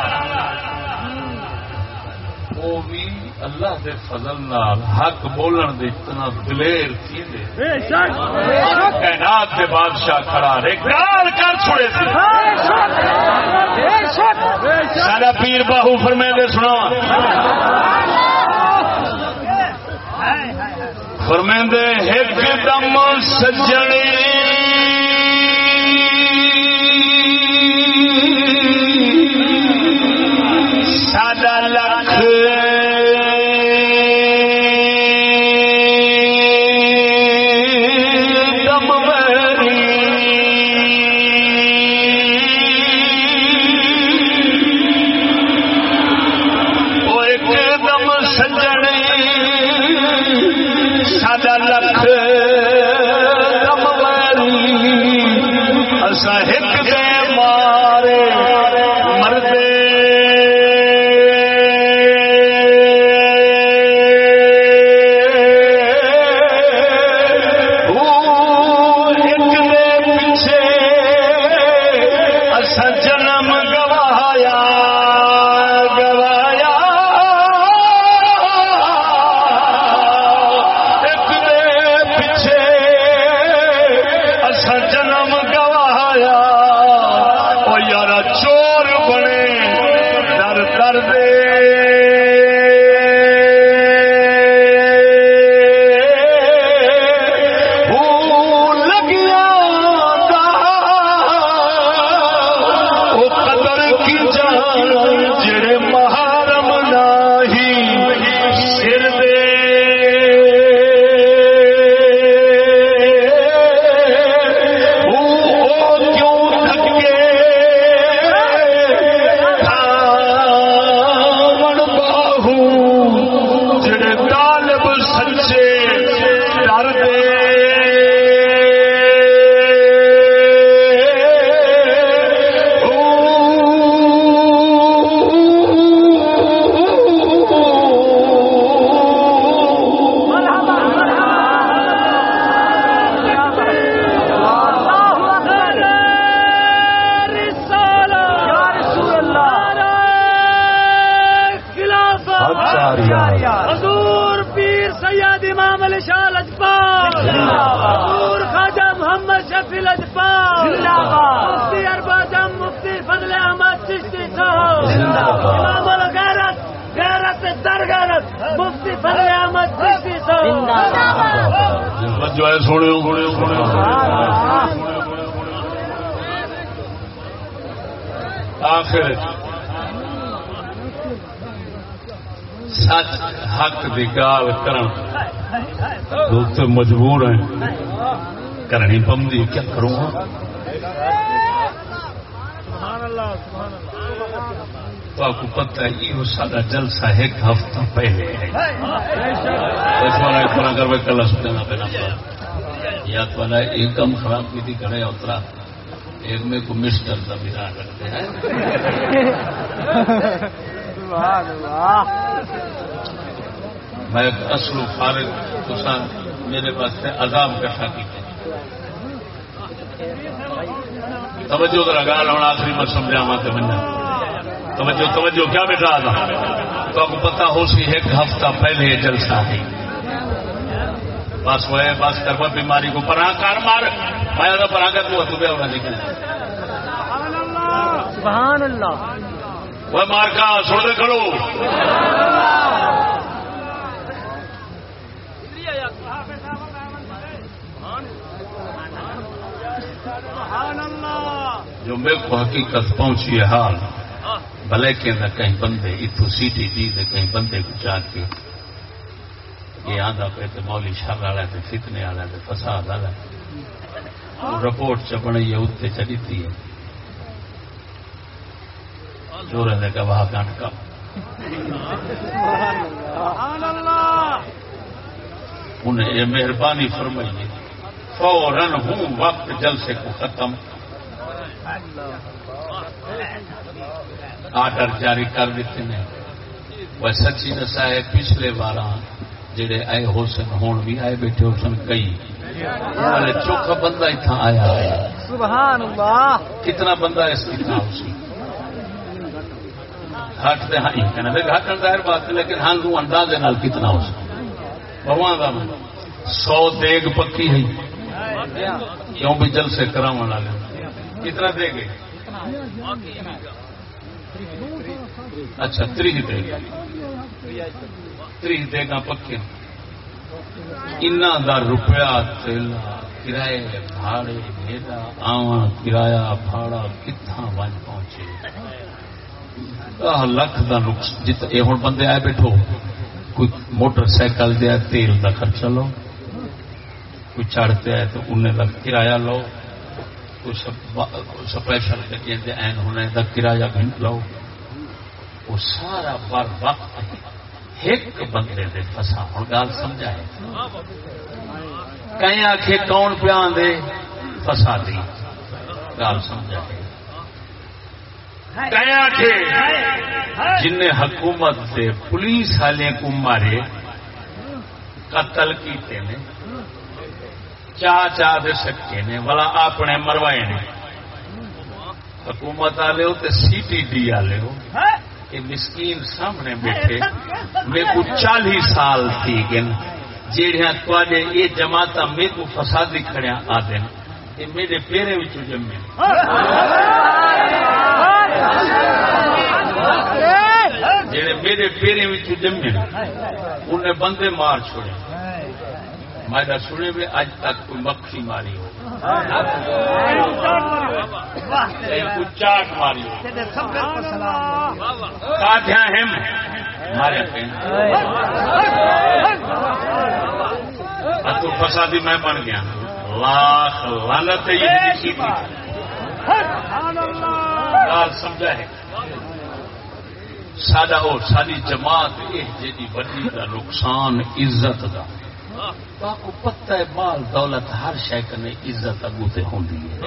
وہ بھی اللہ دے فضل نال حق بولن دے اتنا دلیر تھی دے؟ کائنات دے بادشاہ کھڑا رے گال کر چھڑے سی۔ سارا پیر باہو فرمے دے سنا فرمے دے ایک دم سجنی ساڈا لکھ جلسہ ایک ہفتہ پہلے ہے۔ اتنا کر میں کل پہنا پڑا یا تو ایک کم خراب کی تھی کرے اترا۔ ایک میں کو مسٹر کا بنا کرتے ہیں۔ میں اصل و فارغ کسان، میرے پاس سے عذاب کا شاکی توجہ ذرا گال ہونا آخری میں سمجھا ماتے منا توجہ توجہ، کیا بیٹھا تھا تو کو پتا ہو سی ایک ہفتہ پہلے جلسہ ہے۔ بس وہ بس کر بیماری کو پرا کار مار۔ میں تو پرا کر تو بے ہونا نکل سبحان اللہ۔ وہ مار کا چھوڑ دے کھڑو۔ جو میرے کو حقیقت پہنچی ہے حال۔ بھلے کے اندر کہیں بندے اتو سیٹی دی جی دے کہیں بندے کو جا کے یہ آدھا پہ تو مولی شر والا ہے فتنے والا ہے فساد والا ہے رپورٹ چ بنی ہے اتنے چلی تھی۔ ہے جو رہنے کا وہاں کانٹ کا۔ انہیں یہ مہربانی فرمائی ہے فوراً ہوں وقت جلسے کو ختم۔ آرڈر جاری کر دیتے ہیں۔ وہ سچی دسا ہے پچھلے بار جڑے آئے ہو سن ہون بھی آئے بیٹھے ہو سن کئی۔ والے چوکھا بندہ اتنا آیا۔ ہے سبحان اللہ۔ کتنا بندہ اس کی تھا اسی دے ہاں ظاہر بات لیکن ہاں لوں اندازے نال کتنا ہو سکتا بھگوان کا میں سو دیگ پکی ہے کیوں بھی جل سے کرا والے؟ کتنا دے گے اچھا تریہ دے گا تریہ دے پکے انہ روپیہ تیلا بھاڑے میرا آواں کرایہ بھاڑا کتنا ون پہنچے۔ لکھ دا نقص، جت اے ہن بندے آئے بیٹھو۔ کوئی موٹر سائیکل دیا تیل دا خرچہ لو۔ کوئی چڑھتے آئے تو انہیں دا کرایہ لو۔ کوئی سپیشل گڈیاں این ہونے دا کرایہ گھنٹ لو وہ سارا بر وقت ایک بندے دے فسا ہوں گال سمجھائے کئی آخے کون پیا دے؟ فسا دی۔ گال سمجھا ہے؟ جن حکومت سے پولیس والے کو مارے، قتل کیتے نے۔ چاہ چاہ دے سکے نے والا اپنے مروائے نے۔ حکومت والے ہو تے سی ٹی ڈی والے ہو۔ یہ مسکین سامنے بیٹھے۔ میرے کو چالیس سال تھی گن جیڑیاں تے یہ جماعت میرے کو فسادی کھڑیا آدھے یہ میرے پیرے وچ جمے۔ جڑے میرے پیرے وچ جمے، انہیں بندے مار چھوڑے۔ میں سنے بھی اج تک کوئی مکھی ماری ہو۔ کوئی چاٹ ماری ہو۔ کاٹیا ہم مارے تو فسادی میں بن گیا۔ لاکھ لانت سمجھا ہے۔ سڈا اور ساری جماعت یہ جی وڈی کا نقصان عزت کا کو پتہ ہے مال دولت ہر شے کنے عزت اگو تے ہوندی ہے۔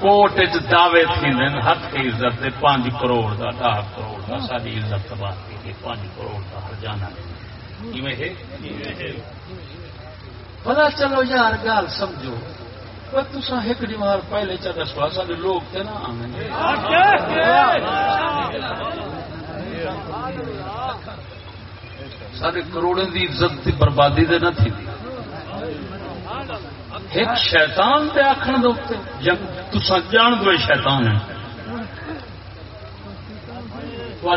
کوٹ وچ دعوے تھیندے ہاتھ کی عزت دے 5 کروڑ دا 10 کروڑ دا ساری عزت تباہ کی گئی 5 کروڑ دا ہر جانا ہے۔ پتا چلو یار گل سمجھو۔ تسا ایک دیوار پہلے چا دسوا سارے لوگ تھے نا سارے کروڑوں کی عزت کی بربادی دے نہ تھی. ایک شیطان دے آخر دے تسا جان دو شیطان ہے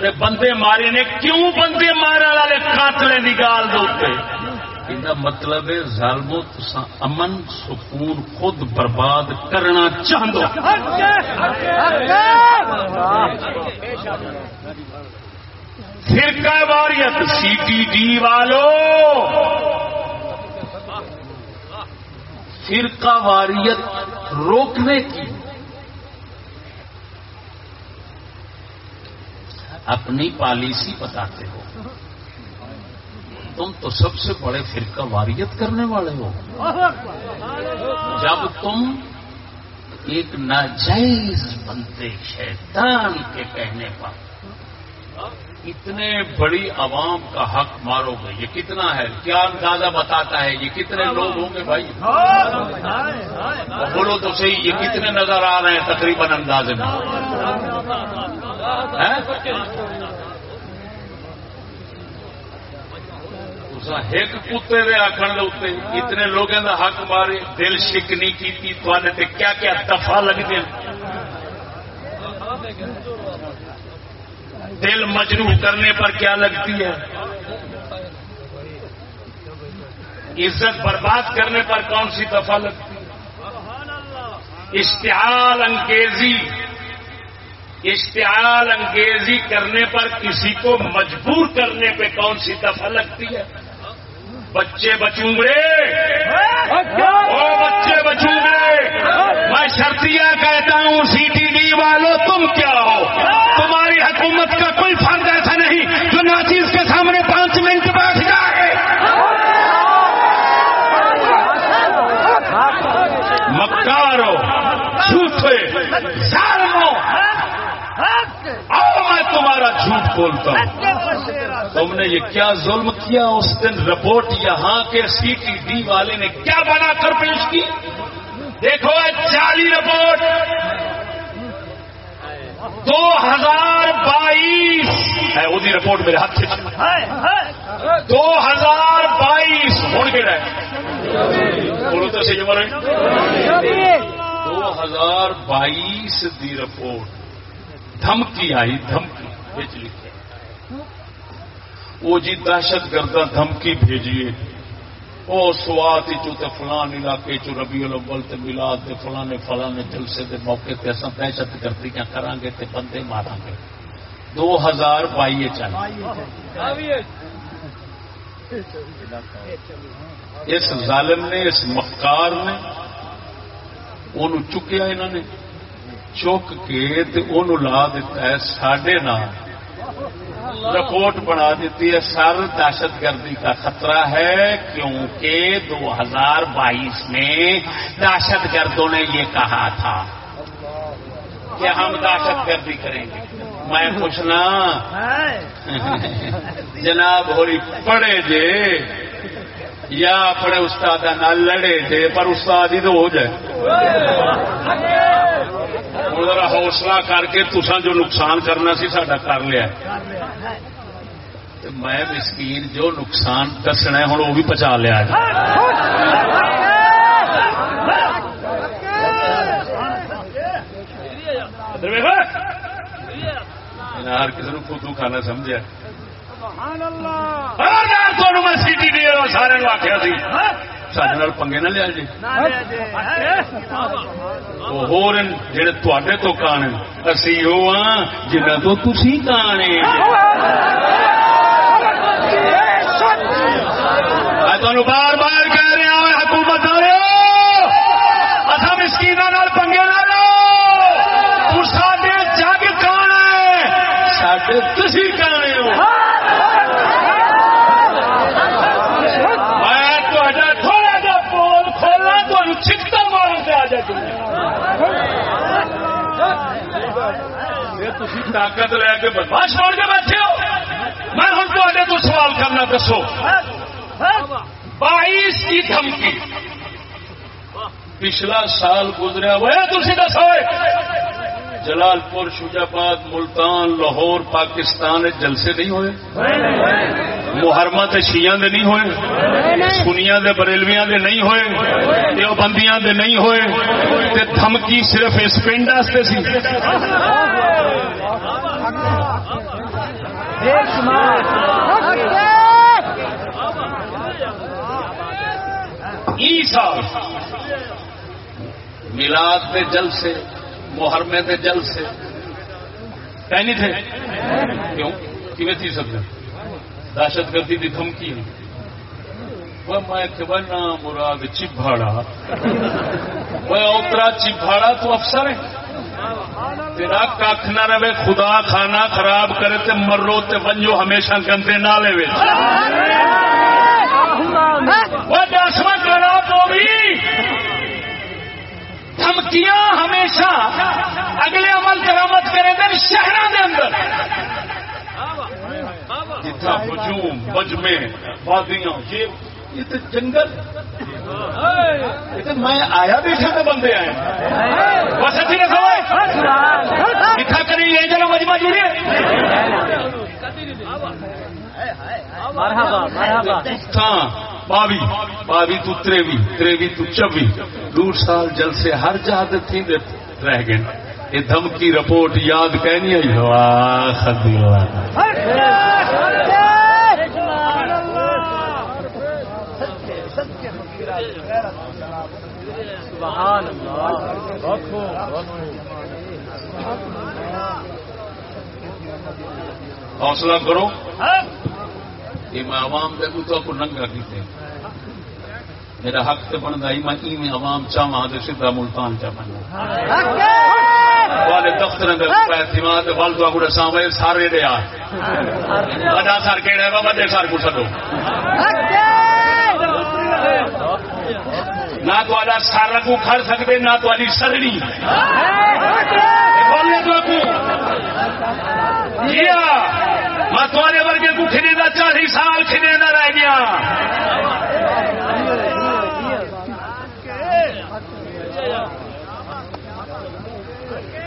تے بندے مارے نے کیوں بندے مارے والے قاتلے کی گال دے یہ مطلب ہے ظالمو تسا امن سکون خود برباد کرنا چاہو فرقہ واریت سی ٹی ڈی جی والو. فرقہ واریت روکنے کی. اپنی پالیسی بتاتے ہو. تم تو سب سے بڑے فرقہ واریت کرنے والے ہو. جب تم ایک ناجائز بنتے شیطان کے کہنے پر اتنے بڑی عوام کا حق مارو گے یہ کتنا ہے کیا اندازہ بتاتا ہے یہ کتنے لوگ ہوں گے بھائی بولو تو صحیح یہ کتنے نظر آ رہے ہیں تقریباً اندازے میں ایک کتے دے آخر دے اتنے لوگوں کا حق مارے دل شکنی کی کیا کیا دفاع لگتے ہیں دل مجروح کرنے پر کیا لگتی ہے؟ عزت برباد کرنے پر کون سی دفعہ لگتی ہے؟ اشتعال انگیزی اشتعال انگیزی کرنے پر کسی کو مجبور کرنے پہ کون سی دفعہ لگتی ہے؟ بچے بچونگڑے او بچے بچونگڑے میں شرطیہ کہتا ہوں سی ٹی وی والوں تم کیا ہو؟ تمہاری حکومت کا کوئی فرد ایسا نہیں جو ناچیز کے سامنے پانچ منٹ بیٹھ جائے۔ مکارو، جھوٹے، ظالمو۔ آؤ، میں تمہارا جھوٹ بولتا ہوں۔ تم نے یہ کیا ظلم کیا؟ اس دن رپورٹ یہاں کے سی ٹی ڈی والے نے کیا بنا کر پیش کی؟ دیکھو جعلی رپورٹ۔ دو ہزار بائیس۔ ہے وہ رپورٹ میرے ہاتھ سے۔ دو ہزار بائیس ہوں کے بولو تو صحیح رہے دو ہزار بائیس دی رپورٹ۔ دھمکی آئی، دھمکی بھیج وہ جی دہشت گردہ دھمکی بھیجیے۔ وہ سوات چوتے فلان علاقے چو ربی الاول تے ملاد دے فلانے فلانے جلسے دے موقع تے اصل دہشت گردیاں کران گے تے بندے مارا گے دو ہزار بائیے چاہیے اس ظالم نے، اس مکار نے ان چکیا انہوں نے۔ چک کے لا دیتا ہے سڈے نام۔ رپورٹ بنا دیتی ہے سر دہشت گردی کا خطرہ ہے کیونکہ دو ہزار بائیس میں دہشت گردوں نے یہ کہا تھا کہ ہم دہشت گردی کریں گے۔ میں پوچھنا جناب ہوری پڑھے جے یا اپنے استاد لڑے جے پر استاد ہی تو ہو جائے۔ ذرا حوصلہ کر کے تسا جو نقصان کرنا سی سا کر لیا۔ میں مسکین جو نقصان دسنا ہے ہوں وہ بھی پہچا لیا ہر کسی کو خود کھانا سمجھا میں سیٹی دے سارے آخیا سی۔ سارے پنگے نہ لیا جی۔ جڑے تے تو کان اسی وہ ہاں جنہ تو تھی کانے میں تمہیں بار بار کہہ رہا ہوں حکومت والے اصا مسکین پنگے نہ لو۔ سڈے جگ کان ہے سڈے تھی کانے طاقت لے کے بدماش چھوڑ کے بیٹھے ہو۔ میں ہوں تے تو سوال کرنا، دسو۔ بائیس کی دھمکی۔ پچھلا سال گزرا ہوا تھی دسو جلال پور شوجاباد ملتان، لاہور، پاکستان جلسے نہیں ہوئے۔ محرمہ تے شیعہ دے نہیں ہوئے۔ سنیا دے، بریلویاں دے نہیں ہوئے۔ دیوبندیاں دے نہیں ہوئے۔ تے دھمکی صرف اس پنڈ واسطے سی۔ سال میلاد دے جل سے محرمے دے جل سے کہیں تھے؟ کیوں؟ کیویں تھی سکتے دہشت گردی کی دھمکی۔ میں مراد چبھاڑا۔ وہ اترا چبھاڑا تو افسر ہے تیرا کھ نہ رہے خدا کھانا خراب کرے تے مرو تے بنجو ہمیشہ گندے نہ لے دسواں دھمکیاں ہمیشہ اگلے عمل کرامت کرے دن شہروں کے اندر۔ جتنا ہجوم بجمے وادیاں یہ تو جنگل۔ میں آیا بھی اتنے بندے آئے۔ بس کری یہ جگہ مجمع جڑی باوی باوی تو تریوی تریوی تو چوی دور سال جل سے ہر جہاز تھی رہ گئے۔ یہ دھمکی رپورٹ یاد کہنی ہے۔ حوصلہ کرو. یہ میں عوام دے کو ننگا کیتے میرا حق تو بنتا ہی میں عوام چاہا تو سیدھا ملتان چا بننا والے دفتر تو گڑے سامنے سارے رہا بڑا سر کہڑا ہے بڑے سر کو سدو. نہ تو سر کو کھڑ سکتے نہ تاری سرڑی بولنے تو میں تے ورگے کو کھنے کا چالی سال کھنے نہ رہ گیا۔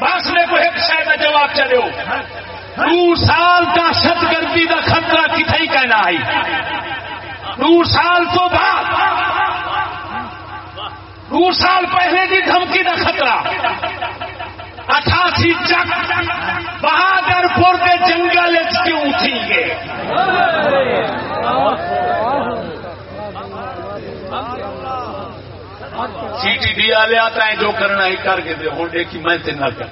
بس نے کو ایک شاید کا جواب چلو دو سال دہشت گردی کا خطرہ کتنے کہنا ہے۔ دو سال تو بعد دو سال پہلے کی دھمکی کا خطرہ۔ اٹھاسی چک بہادر پور کے جنگل کیوں تھی گے سی ٹی ڈی والے آتا ہے جو کرنا ہی کر کے دے ہوں دیکھی میں تین کر۔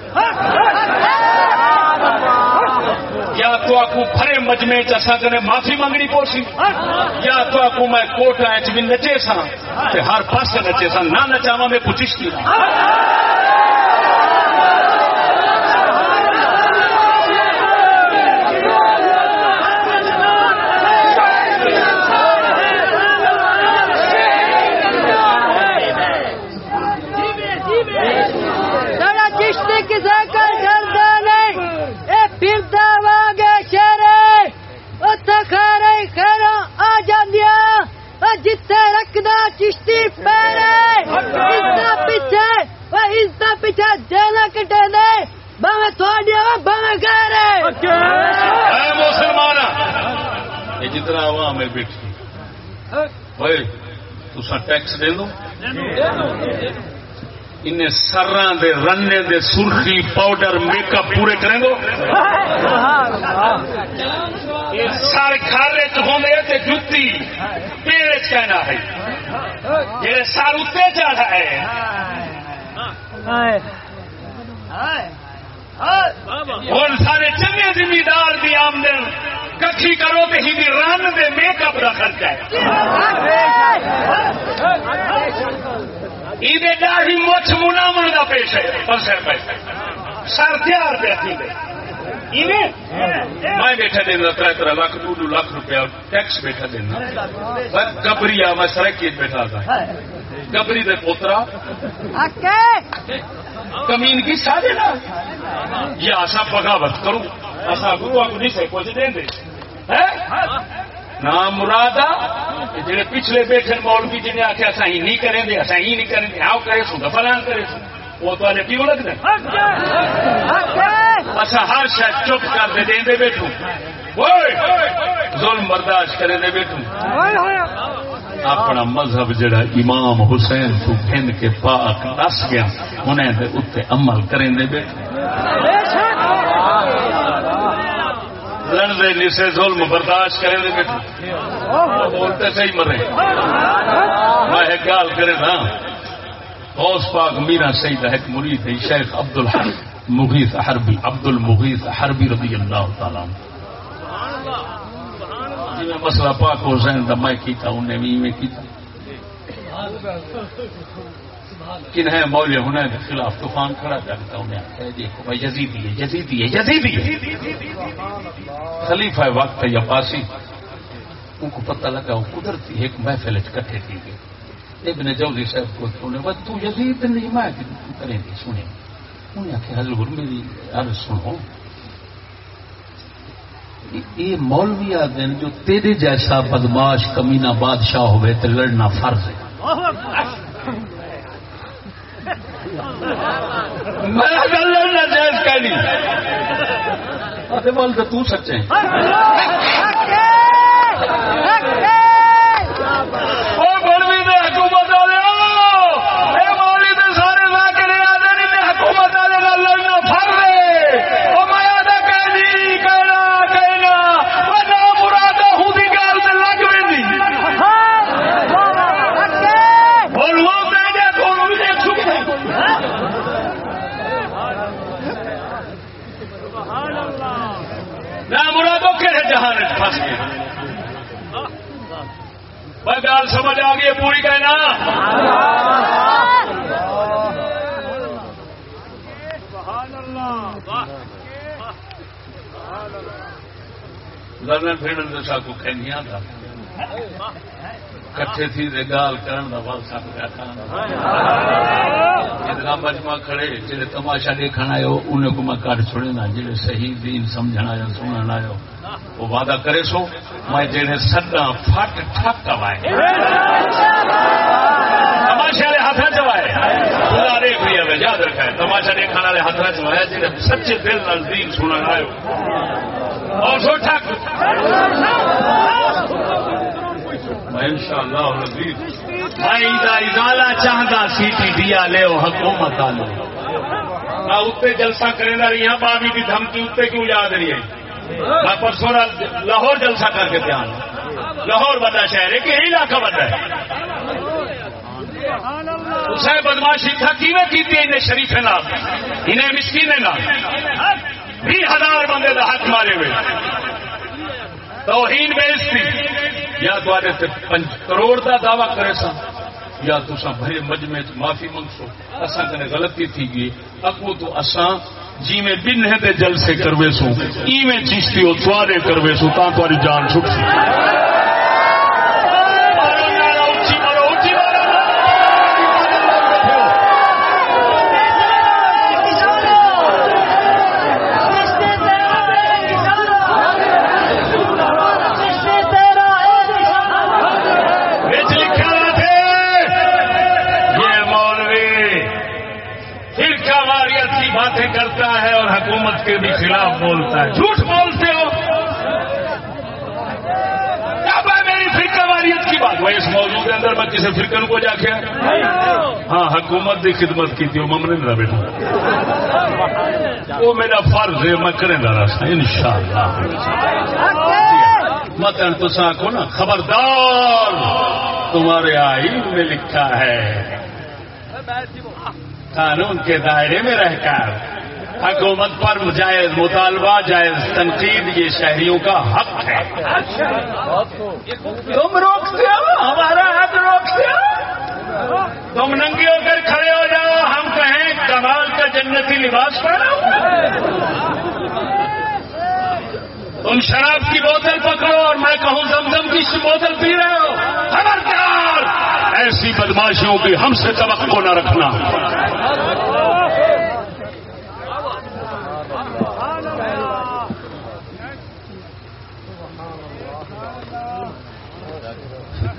یا تو آپ پھرے مجمے چسا معافی منگنی پوسی؟ یا تو آکو میں کوٹ آئے بھی نچے سا ہر پاس نچے سا نہ نچاوا میں کشتی پیچھے پیچھے پیچھے کٹے نہیں گھر مسلمان ہاں۔ یہ جتنا تسا ٹیکس دے دو انہیں سرا دے دے سرخی پاؤڈر میک اپ پورے کریں گے؟ سارے کھارے چ تے جتی پیڑے چینا ہے جڑے سار اتنے چڑھا ہے۔ ہوں سارے چنگے زمیندار دی آمدن۔ کٹھی کرو تو ہی رن دے میک اپ کا خرچہ ہے۔ یہ داڑھی مچھ منامن کا پیش ہے۔ سر تیار پہ میں بیٹھا دینا تر تر لاکھ دو دو لاکھ روپیہ ٹیکس بیٹھا دینا گبری آ میں سرکی بیٹھا تھا گبری دے پوترا کمین کی سارے نا یہ آسا بغاوت کروں ایسا گرو کو نہیں سے کچھ دیں دے نام مراد جڑے پچھلے بیٹھے مولوی جنہیں آخیا اصا ہی نہیں کریں گے اصا ہی نہیں کریں گے آؤ کرے سو فلان کرے سو وہ تو کیوں لگ رہے اچھا ہر شاید چپ کر دے دیں دے بیٹھوں۔ ظلم برداشت کرے دے بیٹھوں۔ اپنا مذہب جڑا امام حسین تو کھن کے پاک دس گیا، انہیں دے اتنے عمل کریں دے بیٹھوں۔ لڑنے نسے ظلم برداشت کریں دے بیٹھوں۔ بولتے صحیح مرے۔ میں ایک گال کرے نا۔ غوث پاک میرا سید ایک مرید ہے، شیخ عبد الحق مغیث حربی عبد المغیث حربی رضی اللہ تعالیٰ جی میں مسئلہ پاک حسین دا میں کیتا انہیں بھی میں کیتا۔ کن ہے مولے ہونے کے خلاف طوفان کھڑا کرتا انہیں آخیا، دیکھو بھائی، یزیدی ہے یزیدی ہے یزیدی ہے۔ خلیفہ وقت ہے یا پاسی، ان کو پتہ لگا، وہ قدرتی ایک محفل کٹھے تھی گئے ابن جوزی صاحب کو سنے بس تو یزید نہیں میں کریں گے سنے انہیں آخیا حضور میری عرض سنو یہ مولوی آدھے جو تیرے جیسا بدماش کمینہ بادشاہ ہوئے تو لڑنا فرض ہے میں لڑنا جائز کہنی بول تو سچے مولوی نے حکومت والے مولوی نے سارے لا کے لے آدھے حکومت والے کا لڑنا فرض ہے وہ میں کہنی کہنا کہنا میں مراد ہوں دی گل سے لگ پی بولو میں کون بھی دیکھ چکے نہ مرادو کہڑے جہان پھنس گئے میں گال سمجھ آ گئی پوری کہنا۔ لڑن پھرن دسا کو کھینیا تھا۔ کٹھے تھی دے گال کرن دا ول سک گیا جتنا مجمع کھڑے جڑے تماشا دیکھن آئے انہیں کو میں کٹ چھوڑے نا جڑے صحیح دین سمجھنا آیا سنن آیا وہ وعدہ کرے سو میں جڑے سدا پھٹ ٹھک وائے تماشا والے ہاتھ چوائے خدا دیکھ رہی ہے یاد رکھا ہے تماشا دیکھنے والے ہاتھ چوایا جڑے سچے دل نال دین سنن آئے اور سو ٹھک ان شاء اللہ چاہتا سی ٹی ڈی والے حکومت والے میں اتنے جلسہ کرے گا رہی ہوں بابی کی دھمکی اتنے کیوں یاد رہی ہے میں پرسوں لاہور جلسہ کر کے دھیان لاہور بڑا شہر ہے کہ یہی علاقہ بڑا ہے۔ اسے بدماشی تھا، کیویں کی انہیں شریف نام انہیں مسکین نام بھی ہزار بندے کا حق مارے ہوئے۔ توہین بیچتی یا تے کروڑ کا دعوی کرے سا یا تسا بھرے مجمے معافی منگسو۔ اصا کنے غلطی تھی گئی۔ اکو تو اساں جی میں بن ہے جلسے جل سے کروے سو۔ ایویں چیشتی ہو توارے کروے سو تا تاری جان چھٹ سی۔ حکومت کے بھی خلاف بولتا ہے۔ جھوٹ بولتے ہو۔ وہ اس موضوع کے اندر میں کسی فرقے کو جا کے ہاں حکومت کی خدمت کی تھی، وہ نہ بیٹا۔ وہ میرا فرض ہے، میں کریں گا راستہ ان شاء اللہ متن تو کو نا، خبردار۔ تمہارے آئین میں لکھا ہے۔ قانون کے دائرے میں رہ کر۔ حکومت پر جائز مطالبہ، جائز تنقید، یہ شہریوں کا حق ہے۔ تم روکتے ہو؟ ہمارا حق روکتے ہو؟ تم ننگی ہو کر کھڑے ہو جاؤ، ہم کہیں کمال کا جنتی لباس پہنو تم شراب کی بوتل پکڑو اور میں کہوں زمزم کی بوتل پی رہے ہو۔ خبردار! ایسی بدماشیوں کی ہم سے توقع نہ رکھنا۔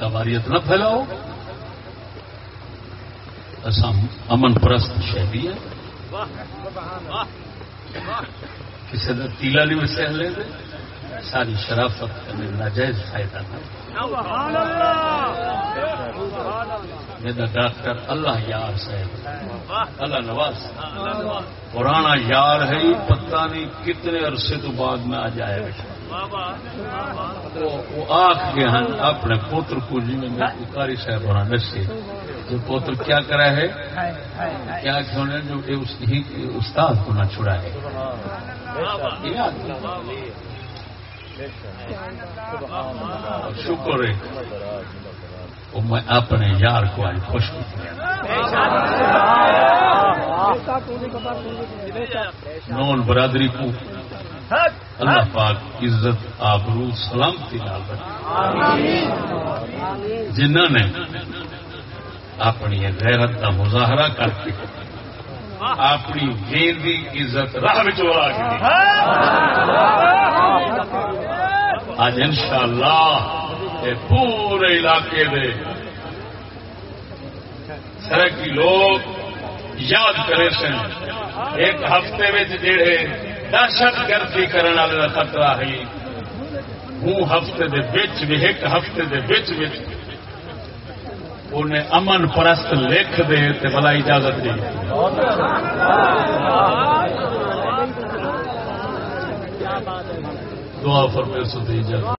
کباریت نہ پھیلاؤ۔ ایسا امن پرست شہری ہے۔ کسی نے تیلا نہیں ویسے لے دے۔ ساری شرافت کرنے ناجائز فائدہ نہ میرا ڈاکٹر، اللہ یار صاحب اللہ نواز پرانا یار ہے، پتہ نہیں کتنے عرصے تو بعد میں آ جائے۔ بیٹا آخ کے اپنے پوتر کو جی میں صاحب ہونا نشے جو پوتر کیا کرا ہے؟ کیا کھونے جو استاد کو نہ چھڑا ہے؟ شکر ہے۔ وہ میں اپنے یار کو آج خوش نون برادری کو۔ اللہ پاک عزت آبرو سلامتی جنہوں نے اپنی غیرت کا مظاہرہ کر کے اپنی گیندی عزت راہ آج ان شاء اللہ پورے علاقے دے سرکی لوگ یاد کرے سن۔ ایک ہفتے میں جڑے دہشت گردی کرنے والے کا خطرہ ہے۔ ہوں ہفتے دے بچ بھی ایک ہفتے دے بچ بچ انہیں امن پرست لکھ دے تے بلا اجازت دی۔ دعا فرمے سو اجازت جی۔